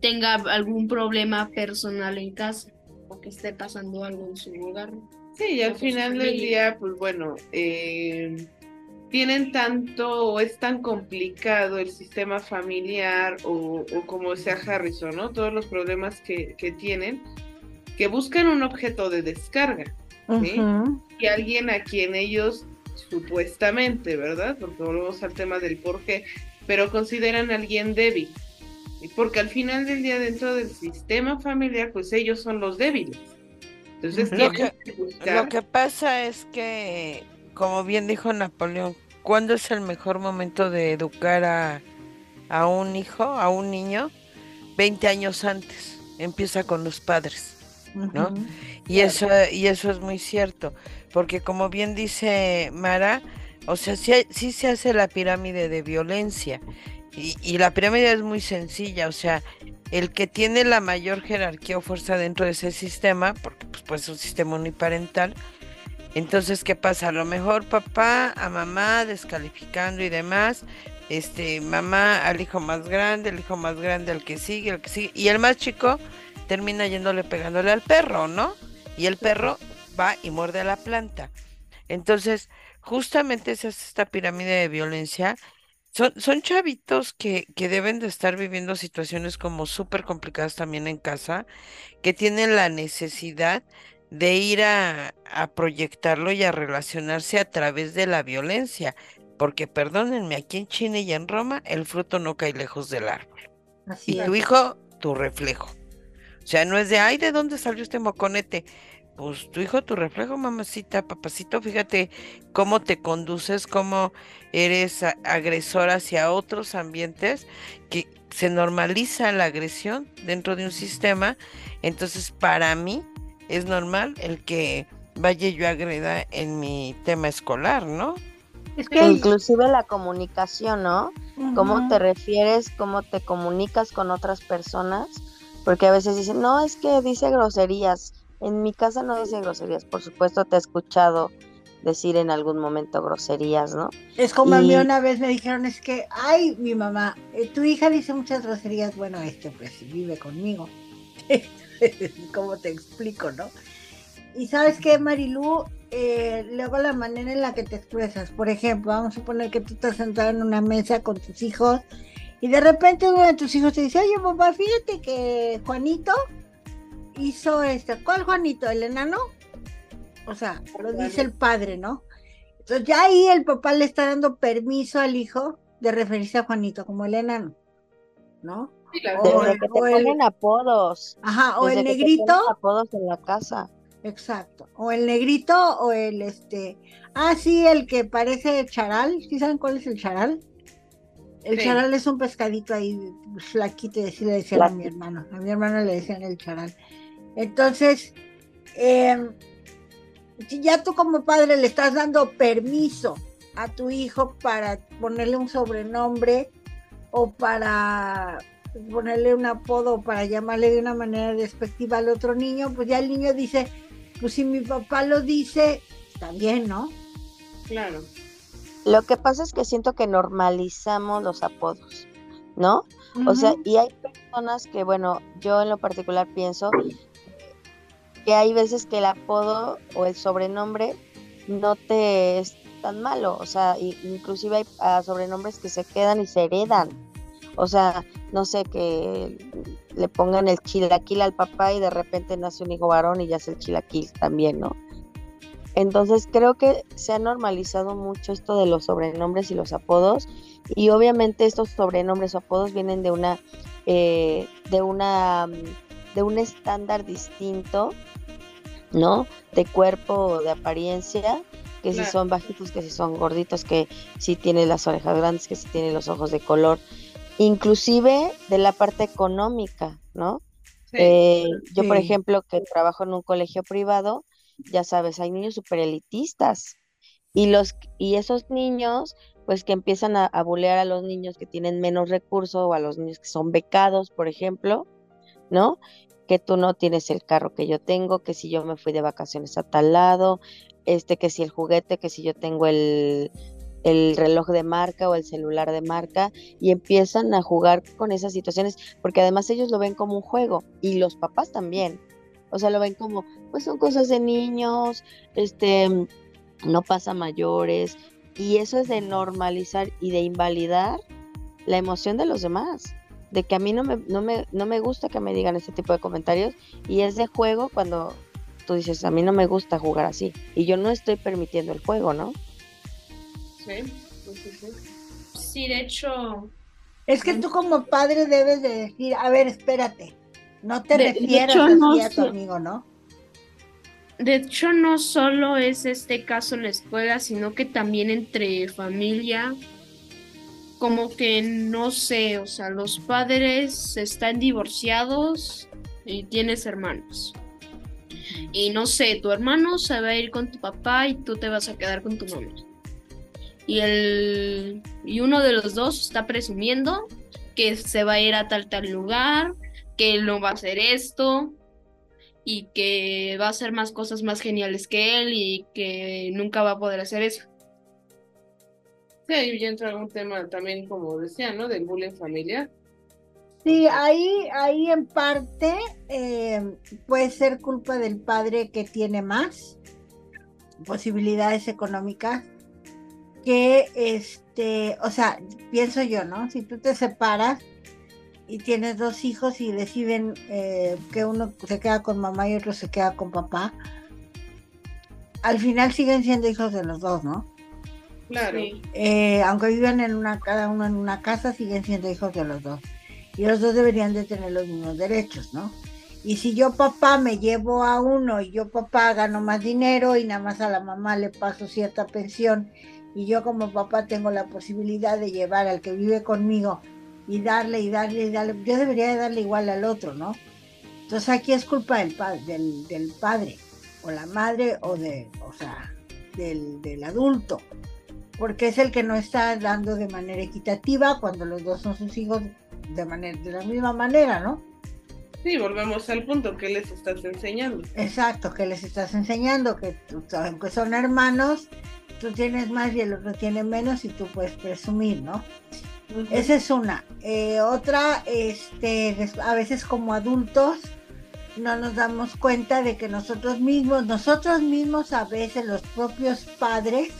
tenga algún problema personal en casa o que esté pasando algo en su hogar. Sí, y al final del día, pues bueno, eh, tienen tanto o es tan complicado el sistema familiar o, o como sea Harrison, ¿no? Todos los problemas que, que tienen, que buscan un objeto de descarga, y alguien a quien ellos supuestamente, ¿verdad? Porque volvemos al tema del por qué, pero consideran a alguien débil. Y porque al final del día dentro del sistema familiar, pues ellos son los débiles. Entonces Lo que- que buscar Lo que pasa es que, como bien dijo Napoleón, ¿cuándo es el mejor momento de educar a, a un hijo, a un niño? 20 años antes. Empieza con los padres. ¿no? Y eso, y eso es muy cierto, porque como bien dice Mara, o sea, sí, sí se hace la pirámide de violencia. Y, y la pirámide es muy sencilla, o sea, el que tiene la mayor jerarquía o fuerza dentro de ese sistema, porque pues, pues es un sistema uniparental, entonces, ¿qué pasa? A lo mejor papá a mamá descalificando y demás, este, mamá al hijo más grande, el hijo más grande al que sigue, el que sigue, y el más chico termina yéndole pegándole al perro, ¿no? Y el perro va y muerde a la planta. Entonces, justamente esa es esta pirámide de violencia. Son, son chavitos que, que deben de estar viviendo situaciones como súper complicadas también en casa, que tienen la necesidad de ir a, a proyectarlo y a relacionarse a través de la violencia. Porque perdónenme, aquí en China y en Roma, el fruto no cae lejos del árbol. Así Y es. tu hijo, tu reflejo. O sea, no es de, ay, ¿de dónde salió este moconete? Pues tu hijo, tu reflejo, mamacita, papacito, fíjate cómo te conduces, cómo eres agresor hacia otros ambientes, que se normaliza la agresión dentro de un sistema. Entonces, para mí es normal el que vaya yo agreda en mi tema escolar, ¿no? Es que inclusive la comunicación, ¿no? Cómo te refieres, cómo te comunicas con otras personas, porque a veces dicen, no, es que dice groserías. En mi casa no dice groserías, por supuesto te he escuchado decir en algún momento groserías, ¿no? Es como a mí una vez me dijeron, es que, ay, mi mamá, eh, tu hija dice muchas groserías, bueno, este pues vive conmigo. ¿Cómo te explico, no? Y sabes qué, Marilú, Eh, luego la manera en la que te expresas, por ejemplo, vamos a suponer que tú estás sentado en una mesa con tus hijos y de repente uno de tus hijos te dice, oye papá, fíjate que Juanito hizo esto, ¿cuál Juanito? ¿El enano? O sea, lo dice el padre, ¿no? Entonces ya ahí el papá le está dando permiso al hijo de referirse a Juanito como el enano, ¿no? O Desde el- que te o el- ponen apodos. Ajá, o el negrito, apodos en la casa. exacto, o el negrito o el este, ah sí, el que parece charal, ¿sí saben cuál es el charal? El Sí. charal es un pescadito ahí flaquito y así le decían a mi hermano, a mi hermano le decían el charal. Entonces, eh, si ya tú como padre le estás dando permiso a tu hijo para ponerle un sobrenombre o para ponerle un apodo para llamarle de una manera despectiva al otro niño, pues ya el niño dice, pues si mi papá lo dice, bien, ¿no? Claro. Lo que pasa es que siento que normalizamos los apodos, ¿no? O sea, y hay personas que, bueno, yo en lo particular pienso, que hay veces que el apodo o el sobrenombre no te es tan malo, o sea, inclusive hay ah, sobrenombres que se quedan y se heredan. O sea, no sé, que le pongan el chilaquil al papá y de repente nace un hijo varón y ya es el chilaquil también, ¿no? Entonces creo que se ha normalizado mucho esto de los sobrenombres y los apodos y obviamente estos sobrenombres o apodos vienen de una eh, de una de un estándar distinto, ¿no? De cuerpo o de apariencia, que si son bajitos, que si son gorditos, que si tienen las orejas grandes, que si tienen los ojos de color, inclusive de la parte económica, ¿no? Sí. Eh, yo, por ejemplo, que trabajo en un colegio privado, ya sabes, hay niños super elitistas y los y esos niños, pues que empiezan a, a bulear a los niños que tienen menos recursos o a los niños que son becados, por ejemplo, ¿no? Que tú no tienes el carro que yo tengo, que si yo me fui de vacaciones a tal lado, este, que si el juguete, que si yo tengo el, el reloj de marca o el celular de marca y empiezan a jugar con esas situaciones porque además ellos lo ven como un juego y los papás también. O sea, lo ven como, pues son cosas de niños, este, no pasa mayores y eso es de normalizar y de invalidar la emoción de los demás. De que a mí no me, no me, no me gusta que me digan ese tipo de comentarios y es de juego cuando tú dices, a mí no me gusta jugar así y yo no estoy permitiendo el juego, ¿no? Sí, sí, sí, sí. De hecho, Es que tú como padre debes de decir, a ver, espérate, no te De- de refieras hecho, así no a tu amigo, ¿no? de hecho no solo es este caso en la escuela, sino que también entre familia, como que no sé, o sea, los padres están divorciados y tienes hermanos. Y no sé, tu hermano se va a ir con tu papá y tú te vas a quedar con tu mamá. Y el y uno de los dos está presumiendo que se va a ir a tal tal lugar, que él no va a hacer esto y que va a hacer más cosas más geniales que él y que nunca va a poder hacer eso. Sí, ahí ya entra un tema también, como decía, ¿no? Del bullying familiar. Sí, ahí, ahí en parte eh, puede ser culpa del padre que tiene más posibilidades económicas que este, o sea, pienso yo, ¿no? Si tú te separas y tienes dos hijos y deciden eh, que uno se queda con mamá y otro se queda con papá, al final siguen siendo hijos de los dos, ¿no? Claro. Eh, aunque vivan en una cada uno en una casa, siguen siendo hijos de los dos. Y los dos deberían de tener los mismos derechos, ¿no? Y si yo papá me llevo a uno y yo papá gano más dinero y nada más a la mamá le paso cierta pensión y yo como papá tengo la posibilidad de llevar al que vive conmigo y darle y darle y darle, yo debería de darle igual al otro, ¿no? Entonces aquí es culpa del, pa- del, del padre o la madre o de, o sea, del, del adulto porque es el que no está dando de manera equitativa cuando los dos son sus hijos de manera de la misma manera, ¿no? Sí, volvemos al punto que les estás enseñando. Exacto, que les estás enseñando que aunque son hermanos, tú tienes más y el otro tiene menos y tú puedes presumir, ¿no? Esa es una. Eh, otra, este, a veces como adultos no nos damos cuenta de que nosotros mismos, nosotros mismos a veces los propios padres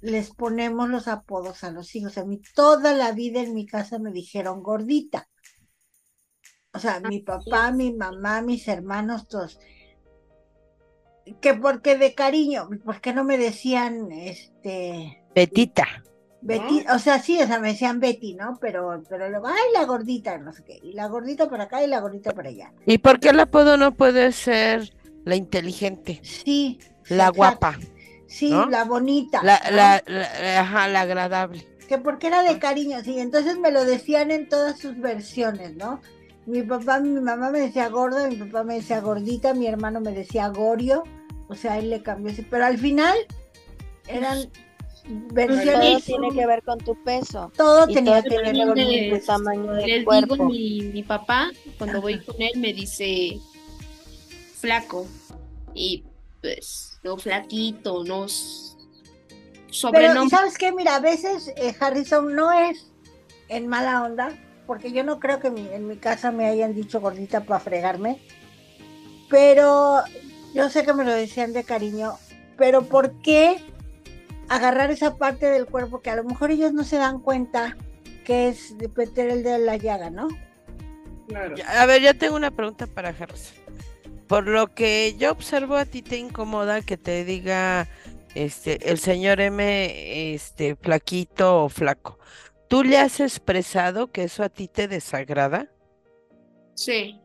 les ponemos los apodos a los hijos. A mí toda la vida en mi casa me dijeron gordita. O sea, mi papá, mi mamá, mis hermanos, todos. Que porque de cariño, ¿por qué no me decían este Betita. Betty, o sea, sí, o sea, me decían Betty, ¿no? Pero, pero luego, ay, la gordita, no sé qué, y la gordita por acá y la gordita por allá. ¿Y por qué el apodo no puede ser la inteligente, Sí. la exacto. guapa, Sí, ¿no? la bonita. la, ¿no? la, la- ajá, la agradable? Que porque era de cariño, sí. Entonces me lo decían en todas sus versiones, ¿no? Mi papá, mi mamá me decía gorda, mi papá me decía gordita, mi hermano me decía gorio, o sea, él le cambió así, pero al final eran Todo versiones, tiene que ver con tu peso. todo Y tenía todo que ver con de- tu tamaño Les del digo, cuerpo. mi, mi papá, cuando voy con él, me dice flaco. Y pues, no flaquito, no s- Pero, ¿y sobrenombre. sabes qué? Mira, a veces eh, Harrison no es en mala onda, porque yo no creo que mi- en mi casa me hayan dicho gordita para fregarme, pero yo sé que me lo decían de cariño, pero ¿por qué agarrar esa parte del cuerpo que a lo mejor ellos no se dan cuenta que es de meter el dedo en la llaga, ¿no? Claro. A ver, ya tengo una pregunta para Harrison. Por lo que yo observo, a ti te incomoda que te diga este el señor M este flaquito o flaco. ¿Tú le has expresado que eso a ti te desagrada? Sí.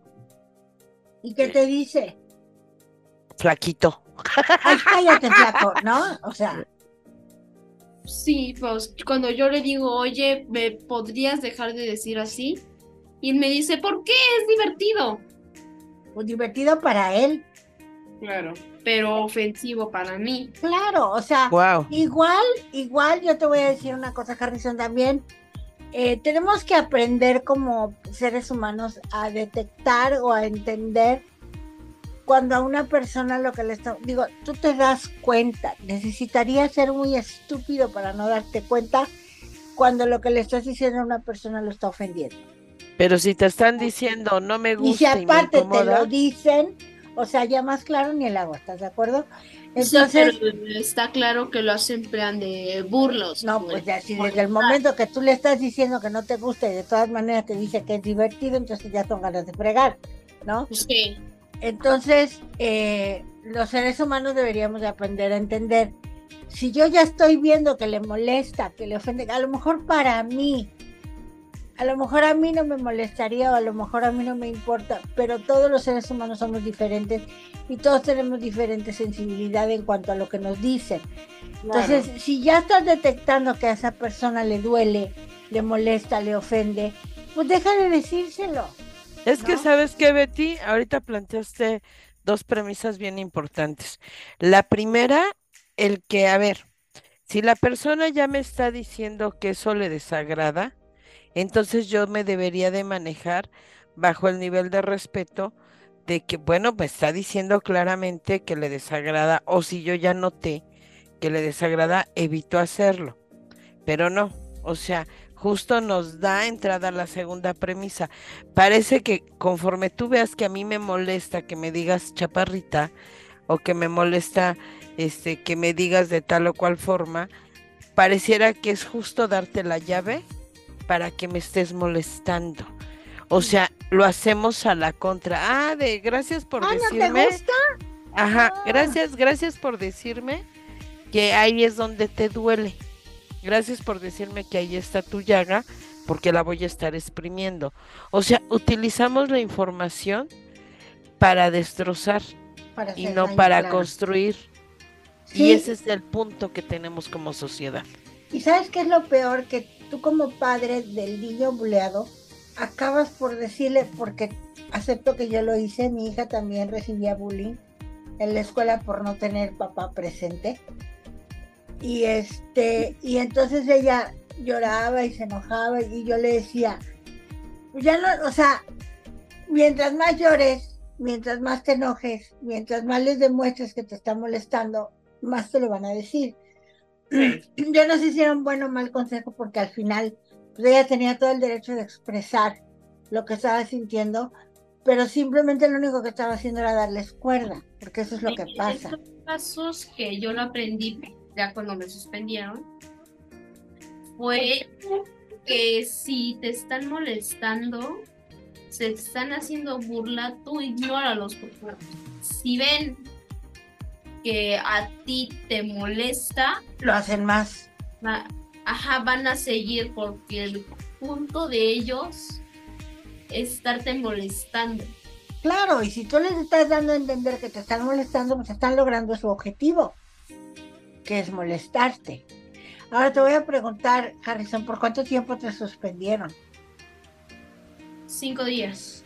¿Y qué te dice? Flaquito. Ay, cállate, flaco, ¿no? O sea, Sí, pues cuando yo le digo, oye, ¿me podrías dejar de decir así? Y él me dice, ¿por qué? Es divertido, pues divertido para él. Claro. Pero ofensivo para mí. Claro, o sea, Wow. igual, igual yo te voy a decir una cosa, Harrison, también. eh, tenemos que aprender como seres humanos a detectar o a entender cuando a una persona lo que le está, digo, tú te das cuenta, necesitaría ser muy estúpido para no darte cuenta cuando lo que le estás diciendo a una persona lo está ofendiendo. Pero si te están diciendo no me Y si gusta y, me aparte te lo dicen, o sea, ya más claro ni el agua, ¿estás de acuerdo? Sí, Entonces, pero está claro que lo hacen en plan de burlos. no, pues ya si desde el momento que tú le estás diciendo que no te gusta y de todas maneras te dice que es divertido, entonces ya son ganas de fregar, ¿no? Sí, Entonces, eh, los seres humanos deberíamos de aprender a entender. Si yo ya estoy viendo que le molesta, que le ofende, a lo mejor para mí, a lo mejor a mí no me molestaría o a lo mejor a mí no me importa, pero todos los seres humanos somos diferentes y todos tenemos diferente sensibilidad en cuanto a lo que nos dicen. Entonces, si ya estás detectando que a esa persona le duele, le molesta, le ofende, pues deja de decírselo. es que sabes que Betty, ahorita planteaste dos premisas bien importantes. La primera, el que, a ver, si la persona ya me está diciendo que eso le desagrada, entonces yo me debería de manejar bajo el nivel de respeto de que, bueno, me está diciendo claramente que le desagrada, o si yo ya noté que le desagrada, evito hacerlo. Pero no, o sea, justo nos da entrada la segunda premisa. Parece que conforme tú veas que a mí me molesta que me digas chaparrita, o que me molesta este que me digas de tal o cual forma, pareciera que es justo darte la llave para que me estés molestando. O sea, lo hacemos a la contra. Ah, de gracias por Ah, ¿no te decirme. gusta? Ajá, Ah. gracias, gracias por decirme que ahí es donde te duele. Gracias por decirme que ahí está tu llaga, porque la voy a estar exprimiendo. O sea, utilizamos la información para destrozar Para y no para claro. construir. Sí. Y ese es el punto que tenemos como sociedad. ¿Y sabes qué es lo peor? Que tú como padre del niño buleado, acabas por decirle, porque acepto que yo lo hice, mi hija también recibía bullying en la escuela por no tener papá presente. Y este, y entonces ella lloraba y se enojaba y yo le decía, ya no, o sea, mientras más llores, mientras más te enojes, mientras más les demuestres que te está molestando, más te lo van a decir. Yo no sé si era un buen o mal consejo porque al final pues, ella tenía todo el derecho de expresar lo que estaba sintiendo, pero simplemente lo único que estaba haciendo era darles cuerda, porque eso es lo que pasa. estos casos que yo lo aprendí ya cuando me suspendieron fue que si te están molestando, se están haciendo burla, tú ignóralos, por favor. Si ven que a ti te molesta, Lo hacen más. va- ajá, van a seguir porque el punto de ellos es estarte molestando. Claro, y si tú les estás dando a entender que te están molestando, pues están logrando su objetivo, que es molestarte. Ahora te voy a preguntar, Harrison, ¿por cuánto tiempo te suspendieron? Cinco días.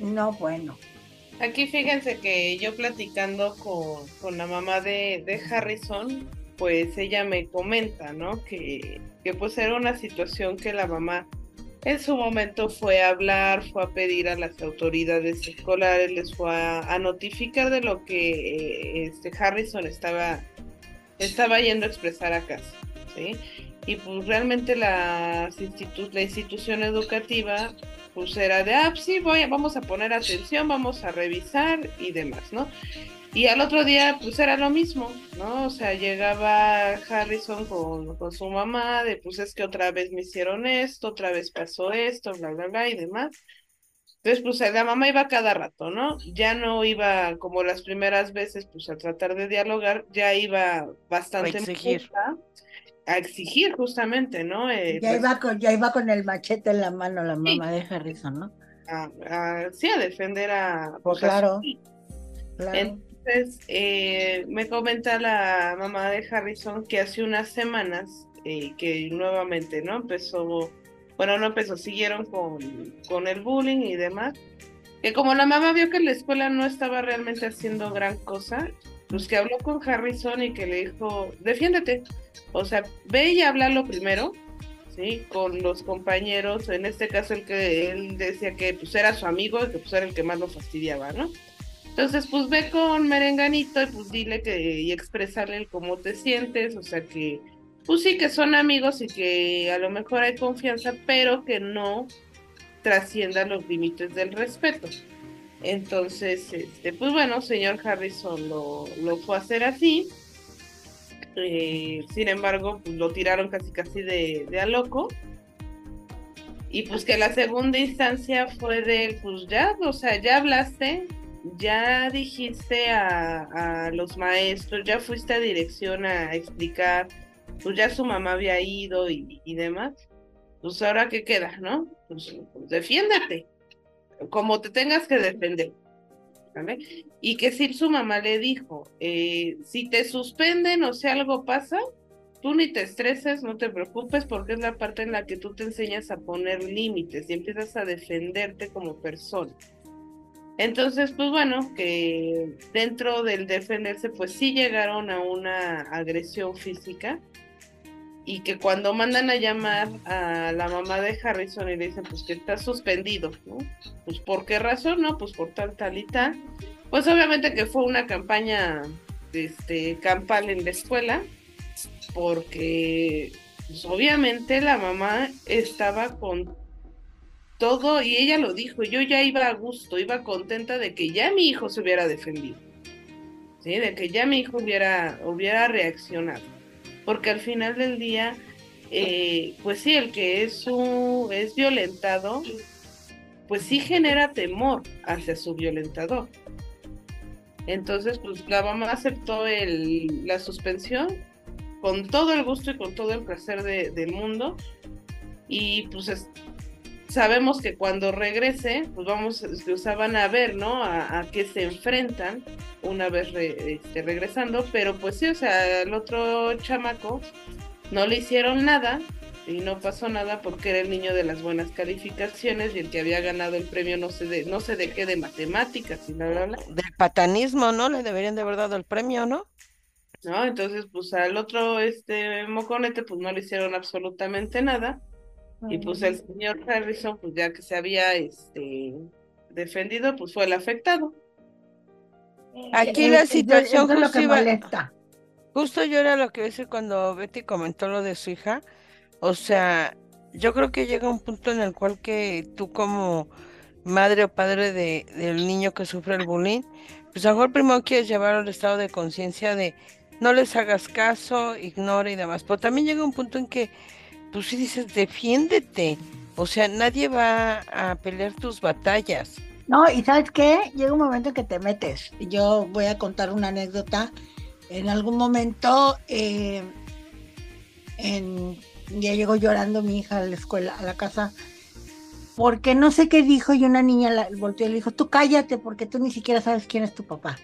No, bueno. Aquí fíjense que yo platicando con, con la mamá de, de Harrison, pues ella me comenta, ¿no? Que, que pues era una situación que la mamá en su momento fue a hablar, fue a pedir a las autoridades escolares, les fue a, notificar de lo que eh, este Harrison estaba, estaba yendo a expresar a casa, ¿sí? Y pues realmente la, institu- la institución educativa pues era de, ah, sí, voy, vamos a poner atención, vamos a revisar y demás, ¿no? Y al otro día, pues era lo mismo, ¿no? O sea, llegaba Harrison con, con su mamá, de pues es que otra vez me hicieron esto, otra vez pasó esto, bla, bla, bla, y demás. Entonces, pues la mamá iba cada rato, ¿no? Ya no iba como las primeras veces, pues a tratar de dialogar, ya iba bastante A exigir. A exigir justamente, ¿no? Eh, Ya pues, iba, con, ya iba con el machete en la mano la mamá de Harrison, ¿no? a, a- sí, a defender a... Pues su claro. Claro. Entonces, eh, me comenta la mamá de Harrison que hace unas semanas eh, que nuevamente, ¿no? Empezó, bueno, no empezó, siguieron con, con el bullying y demás. Que como la mamá vio que la escuela no estaba realmente haciendo gran cosa, pues que habló con Harrison y que le dijo, defiéndete. O sea, ve y háblalo primero, ¿sí? Con los compañeros, en este caso el que él decía que pues era su amigo y que pues era el que más lo fastidiaba, ¿no? Entonces, pues ve con Merenganito y pues dile que y expresarle cómo te sientes, o sea que, pues sí que son amigos y que a lo mejor hay confianza, pero que no trascienda los límites del respeto. Entonces, este, pues bueno, señor Harrison lo, lo fue a hacer así. Eh, sin embargo, pues lo tiraron casi casi de, de a loco. Y pues que la segunda instancia fue de, pues ya, o sea, ya hablaste, ya dijiste a, a los maestros, ya fuiste a dirección a explicar, pues ya su mamá había ido y, y demás. Pues ahora qué queda, ¿no? Pues, pues defiéndete, como te tengas que defender. Y que si su mamá le dijo, eh, si te suspenden o si algo pasa, tú ni te estreses, no te preocupes, porque es la parte en la que tú te enseñas a poner límites y empiezas a defenderte como persona. Entonces, pues bueno, que dentro del defenderse, pues sí llegaron a una agresión física y que cuando mandan a llamar a la mamá de Harrison y le dicen, pues que está suspendido, ¿no? Pues por qué razón, ¿no? Pues por tal, tal y tal. Pues obviamente que fue una campaña este, campal en la escuela, porque pues, obviamente la mamá estaba con todo y ella lo dijo, yo ya iba a gusto, iba contenta de que ya mi hijo se hubiera defendido, ¿sí? De que ya mi hijo hubiera, hubiera reaccionado, porque al final del día, eh, pues sí, el que es, un, es violentado, pues sí genera temor hacia su violentador. Entonces, pues la mamá aceptó el, la suspensión con todo el gusto y con todo el placer de- del mundo. Y pues es- sabemos que cuando regrese, pues vamos, este, o sea, van a ver, ¿no? A, a qué se enfrentan una vez re- este, regresando. Pero pues sí, o sea, el otro chamaco no le hicieron nada y no pasó nada porque era el niño de las buenas calificaciones y el que había ganado el premio no sé de, no sé de qué, de matemáticas y bla, bla, bla. Del patanismo, ¿no? Le deberían de haber dado el premio, ¿no? ¿no? Entonces, pues al otro, este, moconete, pues no le hicieron absolutamente nada. Y pues el señor Harrison, pues ya que se había, este, defendido, pues fue el afectado. Aquí Eh, la eh, situación es lo justo que iba- molesta. Justo yo era lo que decía cuando Betty comentó lo de su hija. O sea, yo creo que llega un punto en el cual que tú como madre o padre de, del niño que sufre el bullying, pues a lo mejor primero quieres llevar al estado de conciencia de no les hagas caso, ignora y demás. Pero también llega un punto en que tú sí dices, defiéndete. O sea, nadie va a pelear tus batallas. No, y ¿sabes qué? Llega un momento en que te metes. Yo voy a contar una anécdota. En algún momento, eh, en- ya llegó llorando mi hija a la escuela, a la casa, porque no sé qué dijo y una niña la, volteó y le dijo, tú cállate porque tú ni siquiera sabes quién es tu papá.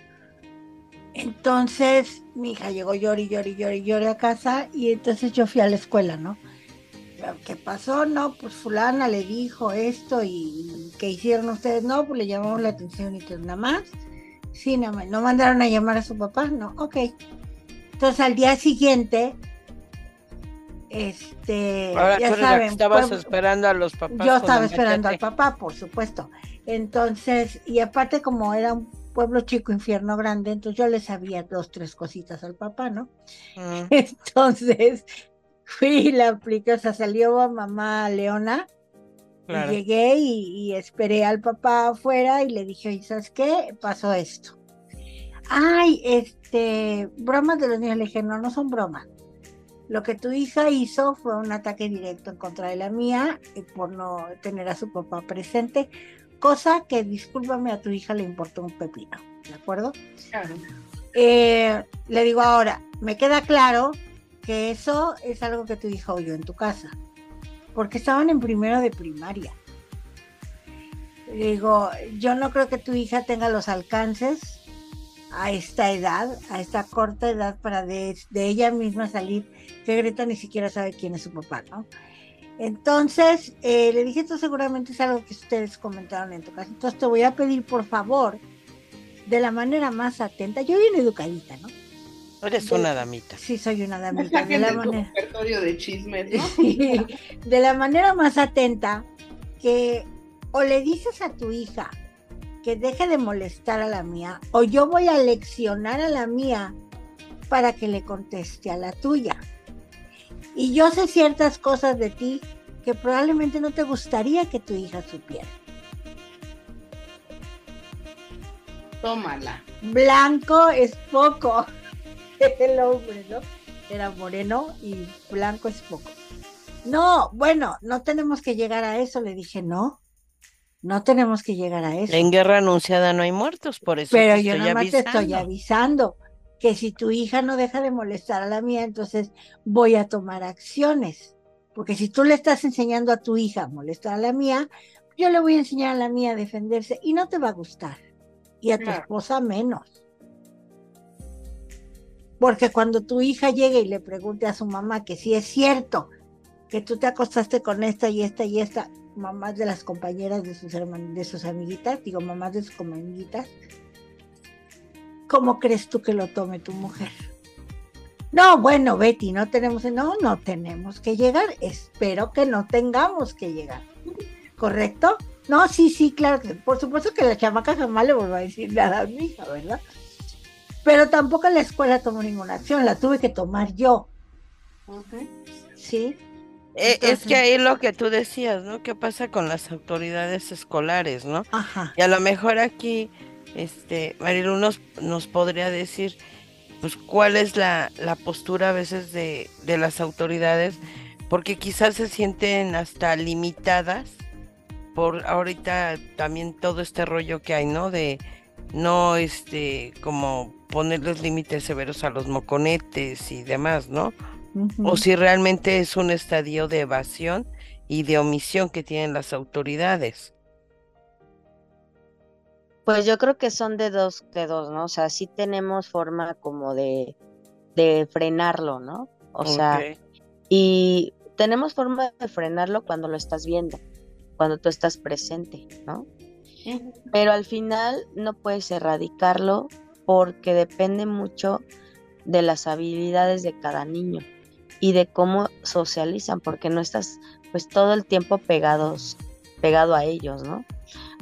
Entonces mi hija llegó llori, llori, llori, llori a casa y entonces yo fui a la escuela, ¿no? ¿Qué pasó? No, pues fulana le dijo esto y ¿qué hicieron ustedes? No, pues le llamamos la atención y que nada más. Sí, nada más. ¿No mandaron a llamar a su papá? No, ok. Entonces al día siguiente, este, Ahora ya tú que saben, estabas esperando a los papás. yo estaba esperando al papá, por supuesto. Entonces, y aparte como era un pueblo chico, infierno grande, entonces yo le sabía dos, tres cositas al papá, ¿no? Mm. Entonces, fui y la apliqué, o sea, salió mamá Leona. y llegué y, y esperé al papá afuera y le dije, oye, ¿sabes qué? Pasó esto. Ay, este, bromas de los niños. Le dije, no, no son bromas. Lo que tu hija hizo fue un ataque directo en contra de la mía eh, por no tener a su papá presente, cosa que, discúlpame, a tu hija le importó un pepino, ¿de acuerdo? Claro. Eh, le digo ahora, me queda claro que eso es algo que tu hija oyó en tu casa, porque estaban en primero de primaria. Digo, yo no creo que tu hija tenga los alcances a esta edad, a esta corta edad, para de, de ella misma salir, que Greta ni siquiera sabe quién es su papá, ¿no? Entonces, eh, le dije, esto seguramente es algo que ustedes comentaron en tu casa. Entonces, te voy a pedir, por favor, de la manera más atenta, yo bien educadita, ¿no? Eres una damita. Sí, soy una damita, de la manera, repertorio de chismes, ¿no? Sí, de la manera más atenta que o le dices a tu hija que deje de molestar a la mía, o yo voy a leccionar a la mía para que le conteste a la tuya. Y yo sé ciertas cosas de ti que probablemente no te gustaría que tu hija supiera. Tómala. Blanco es poco. El hombre, ¿no? Era moreno y blanco es poco. No, bueno, no tenemos que llegar a eso. Le dije, no, no tenemos que llegar a eso. En guerra anunciada no hay muertos, por eso Pero te yo estoy nada más te estoy avisando. avisando que si tu hija no deja de molestar a la mía, entonces voy a tomar acciones. Porque si tú le estás enseñando a tu hija a molestar a la mía, yo le voy a enseñar a la mía a defenderse y no te va a gustar. Y a tu esposa menos. Porque cuando tu hija llegue y le pregunte a su mamá que si es cierto que tú te acostaste con esta y esta y esta, mamás de las compañeras de sus de sus amiguitas, digo mamás de sus amiguitas, ¿cómo crees tú que lo tome tu mujer? No, bueno, Betty, no tenemos, no, no tenemos que llegar. Espero que no tengamos que llegar. ¿Correcto? No, sí, sí, claro. Por supuesto que la chamaca jamás le vuelva a decir nada a mi hija, ¿verdad? Pero tampoco la escuela tomó ninguna acción, la tuve que tomar yo, Ujú. ¿sí? Eh, es que ahí lo que tú decías, ¿no? ¿Qué pasa con las autoridades escolares, no? Ajá. Y a lo mejor aquí, este, Marilu nos, nos podría decir, pues, cuál es la, la postura a veces de, de las autoridades, porque quizás se sienten hasta limitadas por ahorita también todo este rollo que hay, ¿no? De no, este, como ponerles límites severos a los moconetes y demás, ¿no? O si realmente es un estadio de evasión y de omisión que tienen las autoridades. Pues yo creo que son de dos, de dos, ¿no? O sea, sí tenemos forma como de, de frenarlo, ¿no? O sea, y tenemos forma de frenarlo cuando lo estás viendo, cuando tú estás presente, ¿no? Pero al final no puedes erradicarlo porque depende mucho de las habilidades de cada niño y de cómo socializan, porque no estás pues todo el tiempo pegados, pegado a ellos, ¿no?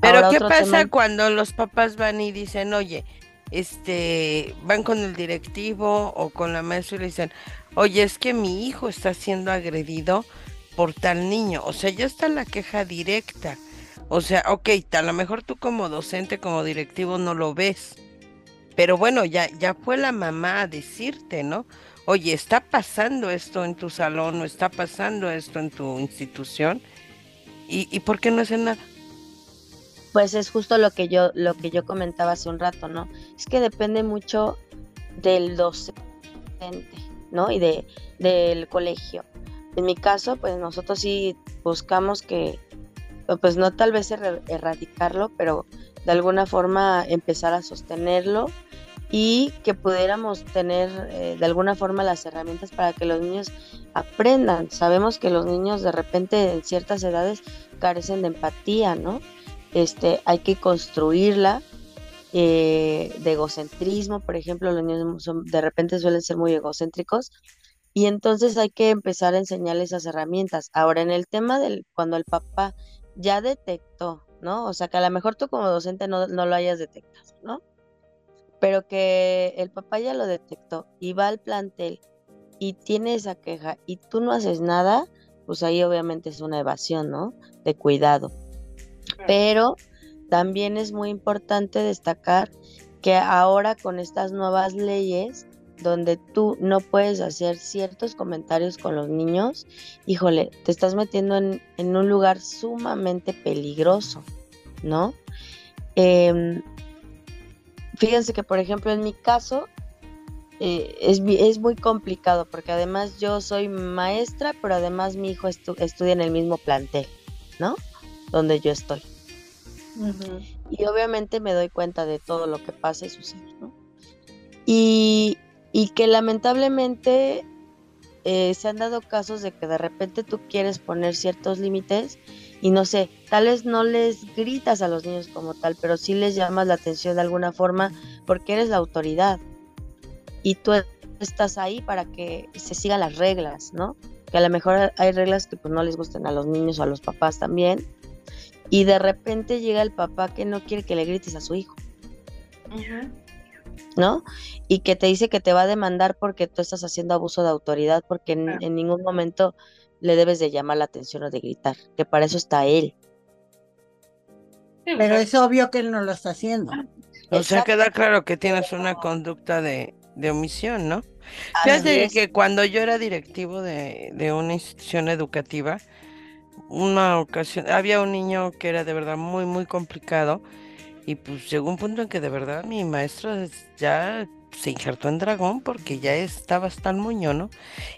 Pero Ahora, ¿qué pasa tema- cuando los papás van y dicen, oye, este, van con el directivo o con la maestra y le dicen, oye, es que mi hijo está siendo agredido por tal niño? O sea, ya está la queja directa. O sea, ok, a lo mejor tú como docente, como directivo no lo ves. Pero bueno, ya, ya fue la mamá a decirte, ¿no? Oye, está pasando esto en tu salón o está pasando esto en tu institución. ¿Y, y por qué no hacen nada? Pues es justo lo que yo, lo que yo comentaba hace un rato, ¿no? Es que depende mucho del docente, ¿no? Y de, del colegio. En mi caso, pues nosotros sí buscamos que, pues no tal vez erra- erradicarlo, pero de alguna forma empezar a sostenerlo y que pudiéramos tener eh, de alguna forma las herramientas para que los niños aprendan. Sabemos que los niños de repente en ciertas edades carecen de empatía, ¿no? Este, hay que construirla eh, de egocentrismo, por ejemplo, los niños de repente suelen ser muy egocéntricos y entonces hay que empezar a enseñarles esas herramientas. Ahora, en el tema del cuando el papá ya detectó, ¿no? O sea, que a lo mejor tú como docente no, no lo hayas detectado, ¿no? Pero que el papá ya lo detectó y va al plantel y tiene esa queja y tú no haces nada, pues ahí obviamente es una evasión, ¿no? De cuidado. Pero también es muy importante destacar que ahora con estas nuevas leyes, donde tú no puedes hacer ciertos comentarios con los niños, híjole, te estás metiendo en, en un lugar sumamente peligroso, ¿no? Em, fíjense que, por ejemplo, en mi caso, eh, es, muy complicado porque además yo soy maestra, pero además mi hijo estu- estudia en el mismo plantel, ¿no? Donde yo estoy. Y obviamente me doy cuenta de todo lo que pasa y sucede, ¿no? Y, y que lamentablemente eh, se han dado casos de que de repente tú quieres poner ciertos límites y no sé, tal vez no les gritas a los niños como tal, pero sí les llamas la atención de alguna forma porque eres la autoridad y tú estás ahí para que se sigan las reglas, ¿no? Que a lo mejor hay reglas que pues no les gusten a los niños o a los papás también y de repente llega el papá que no quiere que le grites a su hijo. ¿No? Y que te dice que te va a demandar porque tú estás haciendo abuso de autoridad, porque en, ningún momento le debes de llamar la atención o de gritar, que para eso está él. Pero es obvio que él no lo está haciendo. O sea, queda claro que tienes una conducta de, de omisión, ¿no? Fíjate es. que cuando yo era directivo de, de una institución educativa, una ocasión, había un niño que era de verdad muy, muy complicado y pues llegó un punto en que de verdad mi maestro es- ya se injertó en dragón porque ya estaba hasta el ¿no?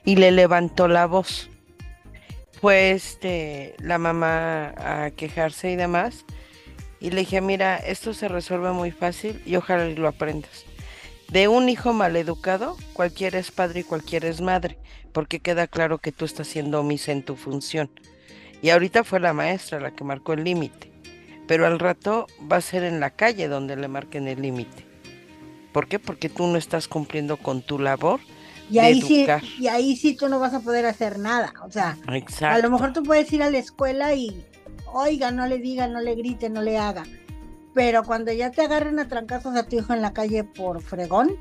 Y le levantó la voz. Fue este, la mamá a quejarse y demás. Y le dije, mira, esto se resuelve muy fácil y ojalá lo aprendas. De un hijo maleducado, cualquiera es padre y cualquiera es madre, porque queda claro que tú estás siendo omisa en tu función. Y ahorita fue la maestra la que marcó el límite, pero al rato va a ser en la calle donde le marquen el límite. ¿Por qué? Porque tú no estás cumpliendo con tu labor. Y ahí sí, educar. y ahí sí tú no vas a poder hacer nada. O sea, a lo mejor tú puedes ir a la escuela y, oiga, no le diga, no le grite, no le haga. Pero cuando ya te agarren a trancazos a tu hijo en la calle por fregón,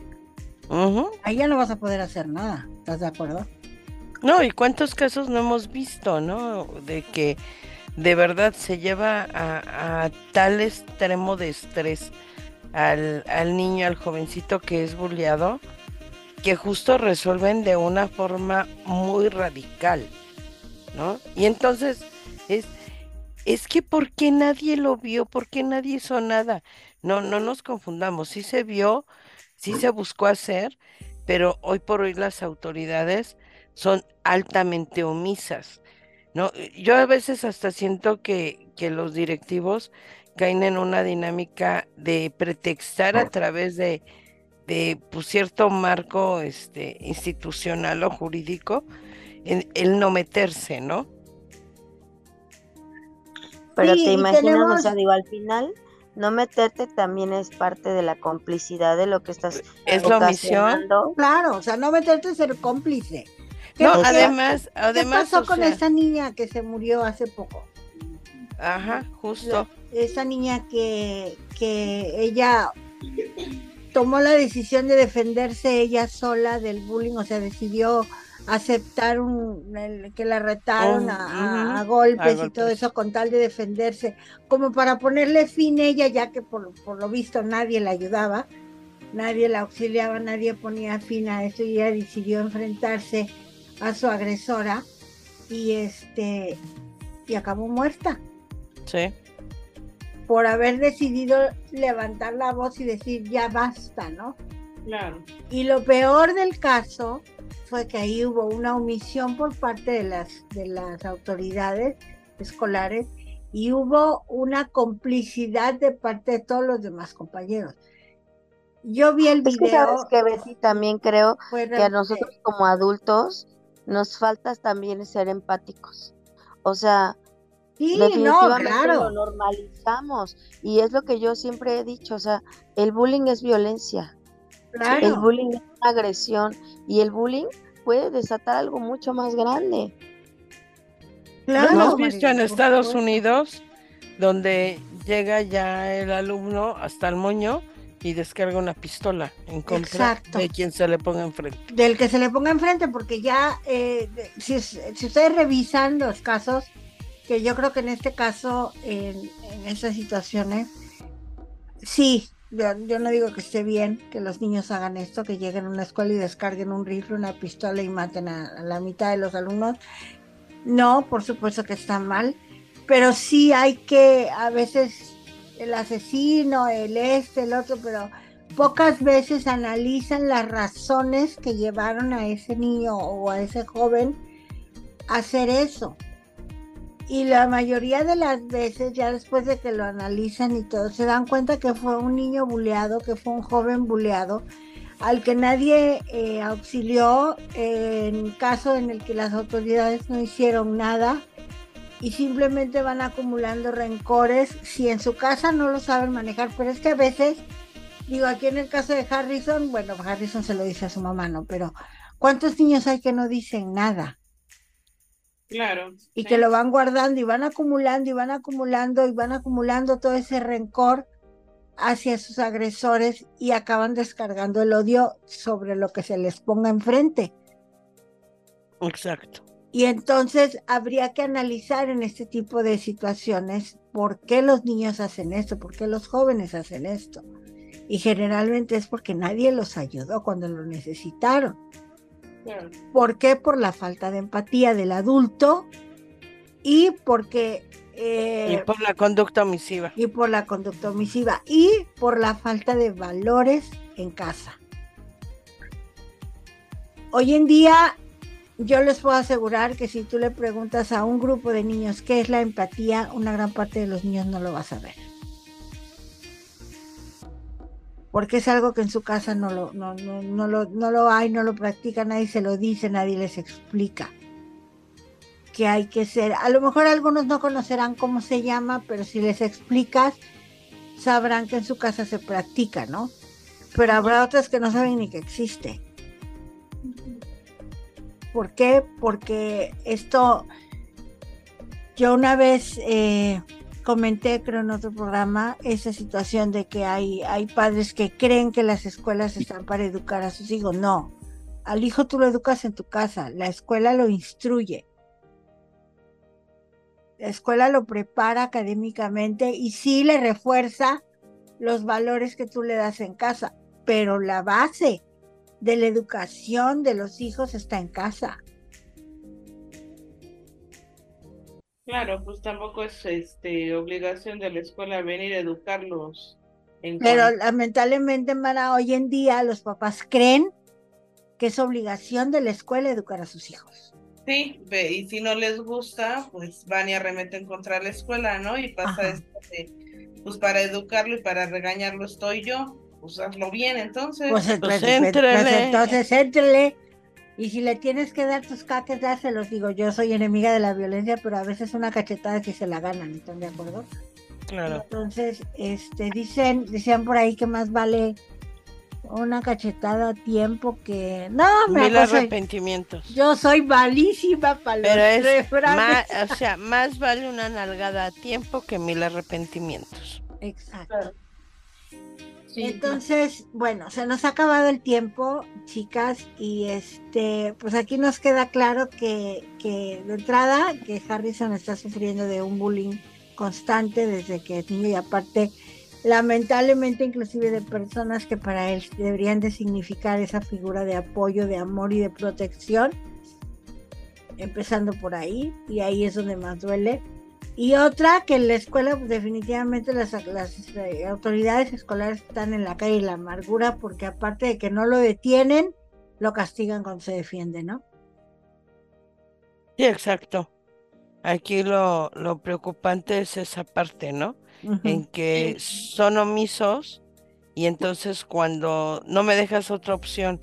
ahí ya no vas a poder hacer nada. ¿Estás de acuerdo? No, y cuántos casos no hemos visto, ¿no? De que de verdad se lleva a, tal extremo de estrés al, al niño, al jovencito que es bulleado, que justo resuelven de una forma muy radical, ¿no? Y entonces es, es que ¿por qué nadie lo vio? ¿Por qué nadie hizo nada? No, no nos confundamos, sí se vio, sí se buscó hacer, pero hoy por hoy las autoridades son altamente omisas, ¿no? Yo a veces hasta siento que, que los directivos caen en una dinámica de pretextar a través de, de pues, cierto marco este, institucional o jurídico en- el no meterse, ¿no? Pero Sí, te imaginas, o sea, digo, al final, no meterte también es parte de la complicidad de lo que estás Es la omisión. ocasionando. Claro, o sea, no meterte a ser cómplice. ¿Qué, No, qué- además, qué además, pasó o con sea, esa niña que se murió hace poco? ajá, justo. esa niña que, que ella tomó la decisión de defenderse ella sola del bullying, o sea, decidió aceptar un, el- que la retaron Un- a, a- a ujú, golpes a y todo golpes. eso con tal de defenderse, como para ponerle fin a ella, ya que por, por lo visto nadie la ayudaba, nadie la auxiliaba, nadie ponía fin a eso y ella decidió enfrentarse a su agresora y este y acabó muerta Sí. por haber decidido levantar la voz y decir ya basta, ¿no? Claro. Y lo peor del caso fue que ahí hubo una omisión por parte de las, de las autoridades escolares y hubo una complicidad de parte de todos los demás compañeros. Yo vi el Es que sabes video. que Betty también creo que a nosotros como adultos nos falta también ser empáticos. O sea, Sí, no, definitivamente claro. lo normalizamos y es lo que yo siempre he dicho, o sea, el bullying es violencia, el Claro. bullying es una agresión y el bullying puede desatar algo mucho más grande. ¿No Claro, hemos visto en Estados. Unidos donde llega ya el alumno hasta el moño y descarga una pistola en contra Exacto. de quien se le ponga enfrente. del que se le ponga enfrente, porque ya, eh, si, si ustedes revisan los casos, que yo creo que en este caso, en, en estas situaciones, sí, yo, yo no digo que esté bien que los niños hagan esto, que lleguen a una escuela y descarguen un rifle, una pistola y maten a, a la mitad de los alumnos. No, por supuesto que está mal, pero sí hay que, a veces, el asesino, el este, el otro, pero pocas veces analizan las razones que llevaron a ese niño o a ese joven a hacer eso. Y la mayoría de las veces, ya después de que lo analizan y todo, se dan cuenta que fue un niño buleado, que fue un joven buleado, al que nadie eh, auxilió eh, en caso en el que las autoridades no hicieron nada y simplemente van acumulando rencores si en su casa no lo saben manejar, pero es que a veces Digo, aquí en el caso de Harrison, bueno, Harrison se lo dice a su mamá, ¿no? Pero ¿cuántos niños hay que no dicen nada? Claro. Y sí. que lo van guardando y van acumulando y van acumulando y van acumulando todo ese rencor hacia sus agresores y acaban descargando el odio sobre lo que se les ponga enfrente. Exacto. Y entonces habría que analizar en este tipo de situaciones por qué los niños hacen esto, por qué los jóvenes hacen esto. Y generalmente es porque nadie los ayudó cuando lo necesitaron. ¿Por qué? Por la falta de empatía del adulto y porque... eh, Y por la conducta omisiva. y por la conducta omisiva y por la falta de valores en casa. Hoy en día yo les puedo asegurar que si tú le preguntas a un grupo de niños qué es la empatía, una gran parte de los niños no lo va a saber. Porque es algo que en su casa no lo, no, no, no lo, no lo hay, no lo practica, nadie se lo dice, nadie les explica que hay que ser. A lo mejor algunos no conocerán cómo se llama, pero si les explicas, sabrán que en su casa se practica, ¿no? Pero habrá otras que no saben ni que existe. ¿Por qué? Porque esto, yo una vez eh, comenté, creo en otro programa, esa situación de que hay, hay padres que creen que las escuelas están para educar a sus hijos. No, al hijo tú lo educas en tu casa, la escuela lo instruye. La escuela lo prepara académicamente y sí le refuerza los valores que tú le das en casa, pero la base de la educación de los hijos está en casa. Claro, pues tampoco es este obligación de la escuela venir a educarlos en Pero cuanto- lamentablemente, Mara, hoy en día los papás creen que es obligación de la escuela educar a sus hijos. Sí, y si no les gusta, pues van y arremeten contra la escuela, ¿no? Y pasa Ajá. esto de, pues para educarlo y para regañarlo estoy yo, pues hazlo bien entonces. Pues, Pues pues, pues, éntrele. pues, entonces éntrele. Y si le tienes que dar tus caques, dáselos. Digo, yo soy enemiga de la violencia, pero a veces una cachetada si se la ganan, ¿están de acuerdo? Claro. Entonces, este, dicen, decían por ahí que más vale una cachetada a tiempo que. No, me Mil acoso- arrepentimientos. Yo soy malísima para los Pero es refranes. más, o sea, más vale una nalgada a tiempo que mil arrepentimientos. Exacto. Entonces, bueno, se nos ha acabado el tiempo, chicas, y este, pues aquí nos queda claro que, que de entrada que Harrison está sufriendo de un bullying constante desde que es niño y aparte, lamentablemente inclusive de personas que para él deberían de significar esa figura de apoyo, de amor y de protección, empezando por ahí, y ahí es donde más duele. Y otra, que en la escuela pues, definitivamente las, las eh, autoridades escolares están en la calle y la amargura porque aparte de que no lo detienen, lo castigan cuando se defiende, ¿no? Sí, exacto. Aquí lo, lo preocupante es esa parte, ¿no? En que son omisos y entonces cuando no me dejas otra opción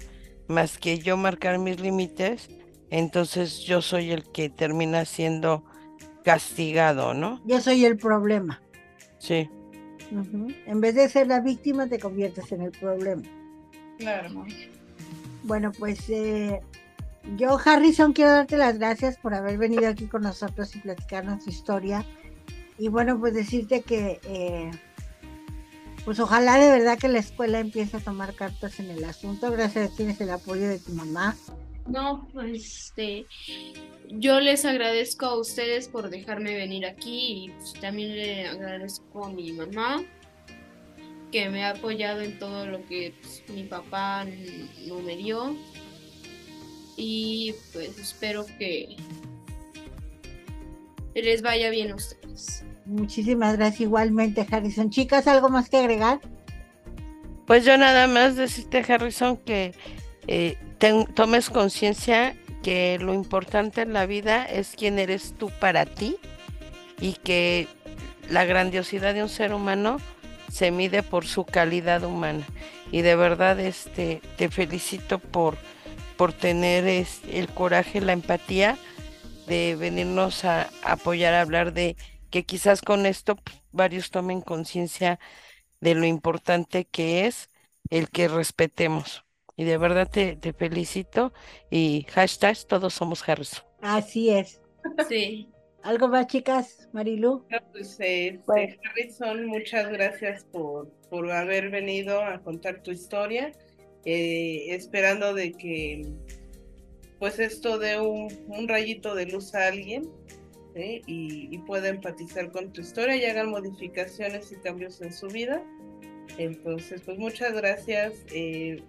más que yo marcar mis límites, entonces yo soy el que termina siendo castigado, ¿no? Yo soy el problema. Sí. En vez de ser la víctima, te conviertes en el problema. claro. Bueno, pues eh, yo, Harrison, quiero darte las gracias por haber venido aquí con nosotros y platicarnos tu historia. Y bueno, pues decirte que eh, pues ojalá de verdad que la escuela empiece a tomar cartas en el asunto. Gracias a ti tienes el apoyo de tu mamá. No, pues este, yo les agradezco a ustedes por dejarme venir aquí y pues, también le agradezco a mi mamá que me ha apoyado en todo lo que pues, mi papá no me dio y pues espero que les vaya bien a ustedes. Muchísimas gracias igualmente, Harrison. Chicas, ¿algo más que agregar? Pues yo nada más decirte, Harrison, que eh, tomes conciencia que lo importante en la vida es quién eres tú para ti y que la grandiosidad de un ser humano se mide por su calidad humana. Y de verdad este, te felicito por, por tener es- el coraje, la empatía de venirnos a apoyar a hablar de que quizás con esto varios tomen conciencia de lo importante que es el que respetemos. Y de verdad te, te felicito y hashtag todos somos Harrison. Así es. Sí. ¿Algo más, chicas? Marilu. No, pues, este, Pues- Harrison, muchas gracias por, por haber venido a contar tu historia, eh, esperando de que pues esto dé un, un rayito de luz a alguien ¿sí? y, y pueda empatizar con tu historia y hagan modificaciones y cambios en su vida. Entonces, pues muchas gracias. eh,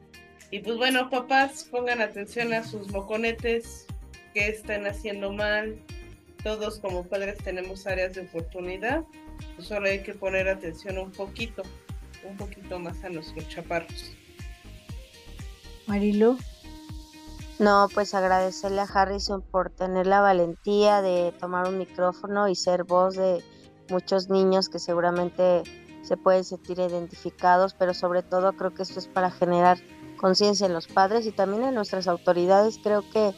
y pues bueno, papás, pongan atención a sus moconetes que están haciendo mal, todos como padres tenemos áreas de oportunidad, pues solo hay que poner atención un poquito, un poquito más a nuestros chaparros. Marilu. No, pues agradecerle a Harrison por tener la valentía de tomar un micrófono y ser voz de muchos niños que seguramente se pueden sentir identificados, pero sobre todo creo que esto es para generar conciencia en los padres y también en nuestras autoridades. Creo que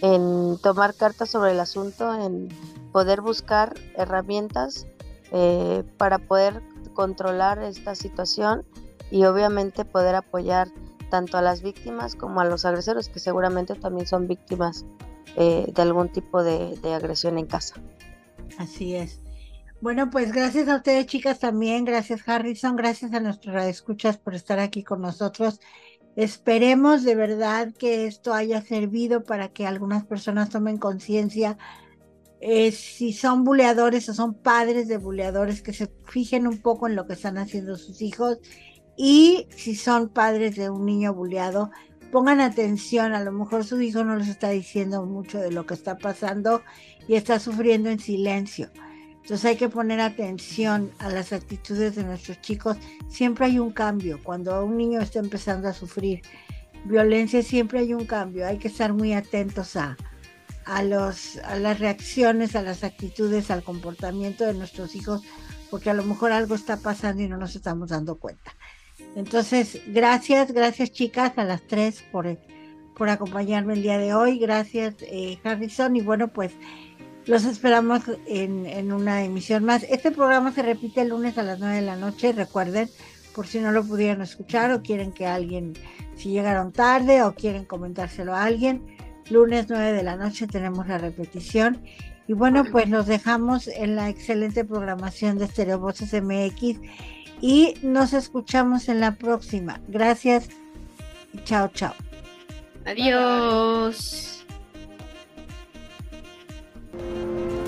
en tomar cartas sobre el asunto, en poder buscar herramientas eh, para poder controlar esta situación y obviamente poder apoyar tanto a las víctimas como a los agresores, que seguramente también son víctimas eh, de algún tipo de, de agresión en casa. Así es. Bueno, pues gracias a ustedes, chicas, también. Gracias, Harrison. Gracias a nuestros escuchas por estar aquí con nosotros. Esperemos de verdad que esto haya servido para que algunas personas tomen conciencia eh, si son buleadores o son padres de buleadores, que se fijen un poco en lo que están haciendo sus hijos y si son padres de un niño buleado, pongan atención, a lo mejor su hijo no les está diciendo mucho de lo que está pasando y está sufriendo en silencio. Entonces hay que poner atención a las actitudes de nuestros chicos. Siempre hay un cambio. Cuando un niño está empezando a sufrir violencia, siempre hay un cambio. Hay que estar muy atentos a, a, los, a las reacciones, a las actitudes, al comportamiento de nuestros hijos, porque a lo mejor algo está pasando y no nos estamos dando cuenta. Entonces, gracias, gracias chicas a las tres por, por acompañarme el día de hoy. Gracias, eh, Harrison. Y bueno, pues los esperamos en, en, una emisión más. Este programa se repite el lunes a las 9 de la noche. Recuerden, por si no lo pudieron escuchar o quieren que alguien, si llegaron tarde o quieren comentárselo a alguien, lunes 9 de la noche tenemos la repetición. Y bueno, pues los dejamos en la excelente programación de Stereo Voces MX y nos escuchamos en la próxima. Gracias y chao, chao. Adiós. Ya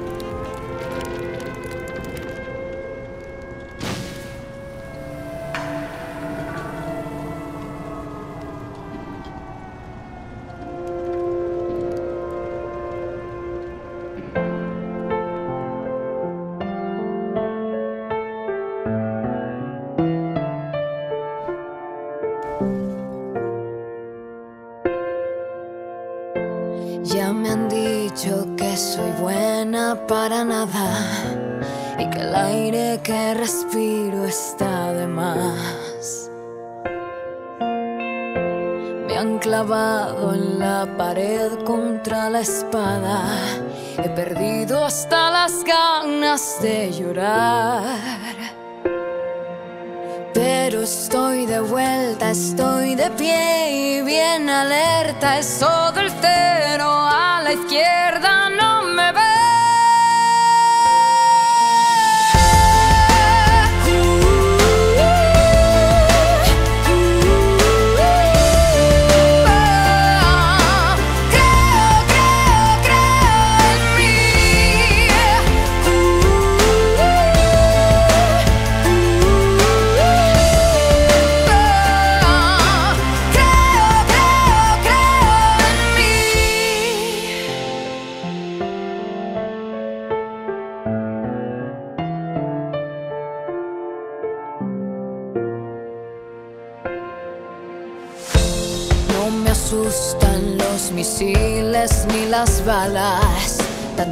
He perdido hasta las ganas de llorar. Pero estoy de vuelta, estoy de pie y bien alerta. Es todo el cero a la izquierda,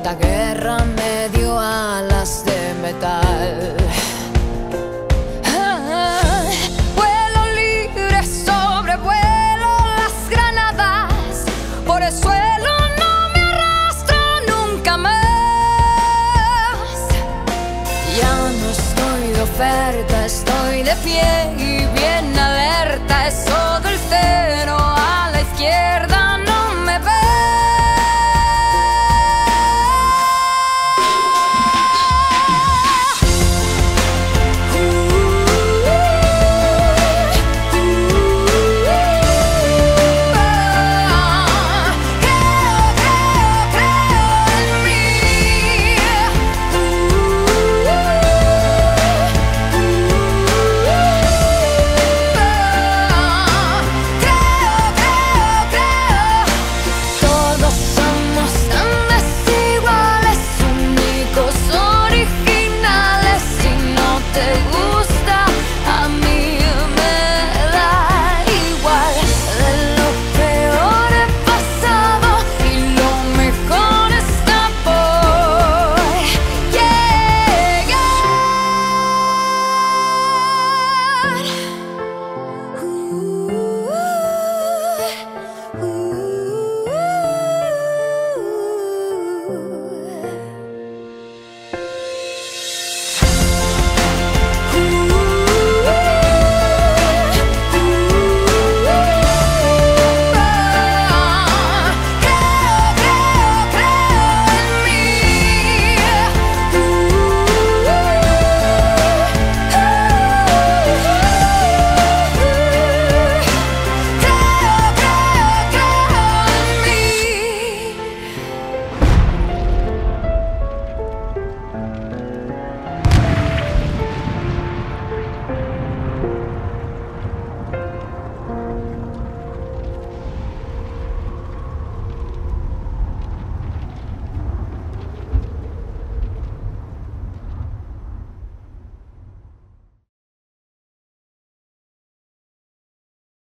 Tanta guerra me dio alas de metal. Vuelo libre, sobrevuelo las granadas. Por el suelo no me arrastro nunca más. Ya no estoy de oferta, estoy de pie y bien alerta. Eso del cero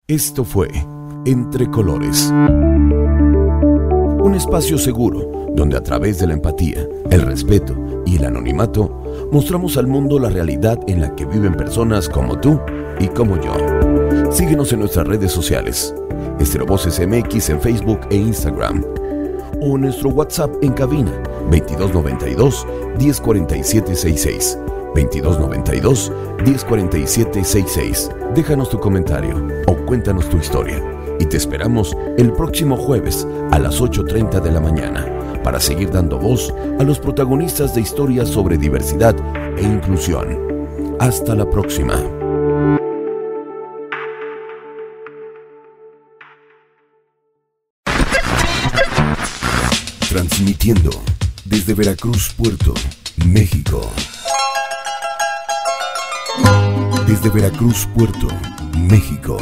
Esto fue Entre Colores. Un espacio seguro donde a través de la empatía, el respeto y el anonimato mostramos al mundo la realidad en la que viven personas como tú y como yo. Síguenos en nuestras redes sociales, Esterovoces MX en Facebook e Instagram, o nuestro WhatsApp en cabina 2292 104766. 2292 104766. Déjanos tu comentario o cuéntanos tu historia y te esperamos el próximo jueves a las 8.30 de la mañana para seguir dando voz a los protagonistas de historias sobre diversidad e inclusión. Hasta la próxima. Transmitiendo desde Veracruz, Puerto, México. Desde Veracruz, Puerto, México.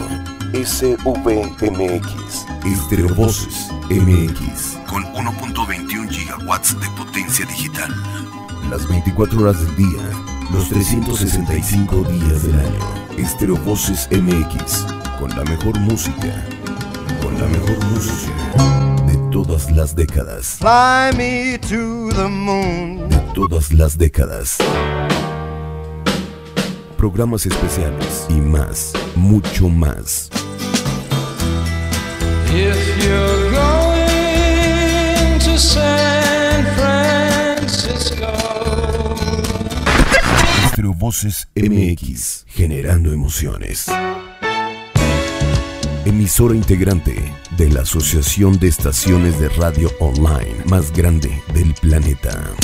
SVMX. Estereovoces MX. Con 1.21 gigawatts de potencia digital. Las 24 horas del día. Los 365 días del año. Estereovoces MX. Con la mejor música. Con la mejor música. De todas las décadas. Fly me to the moon. De todas las décadas. Programas especiales y más, mucho más. If you're going to San Francisco, Voces MX, generando emociones. Emisora integrante de la Asociación de Estaciones de Radio Online más grande del planeta.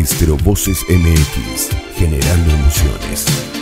Esterovoces MX, generando emociones.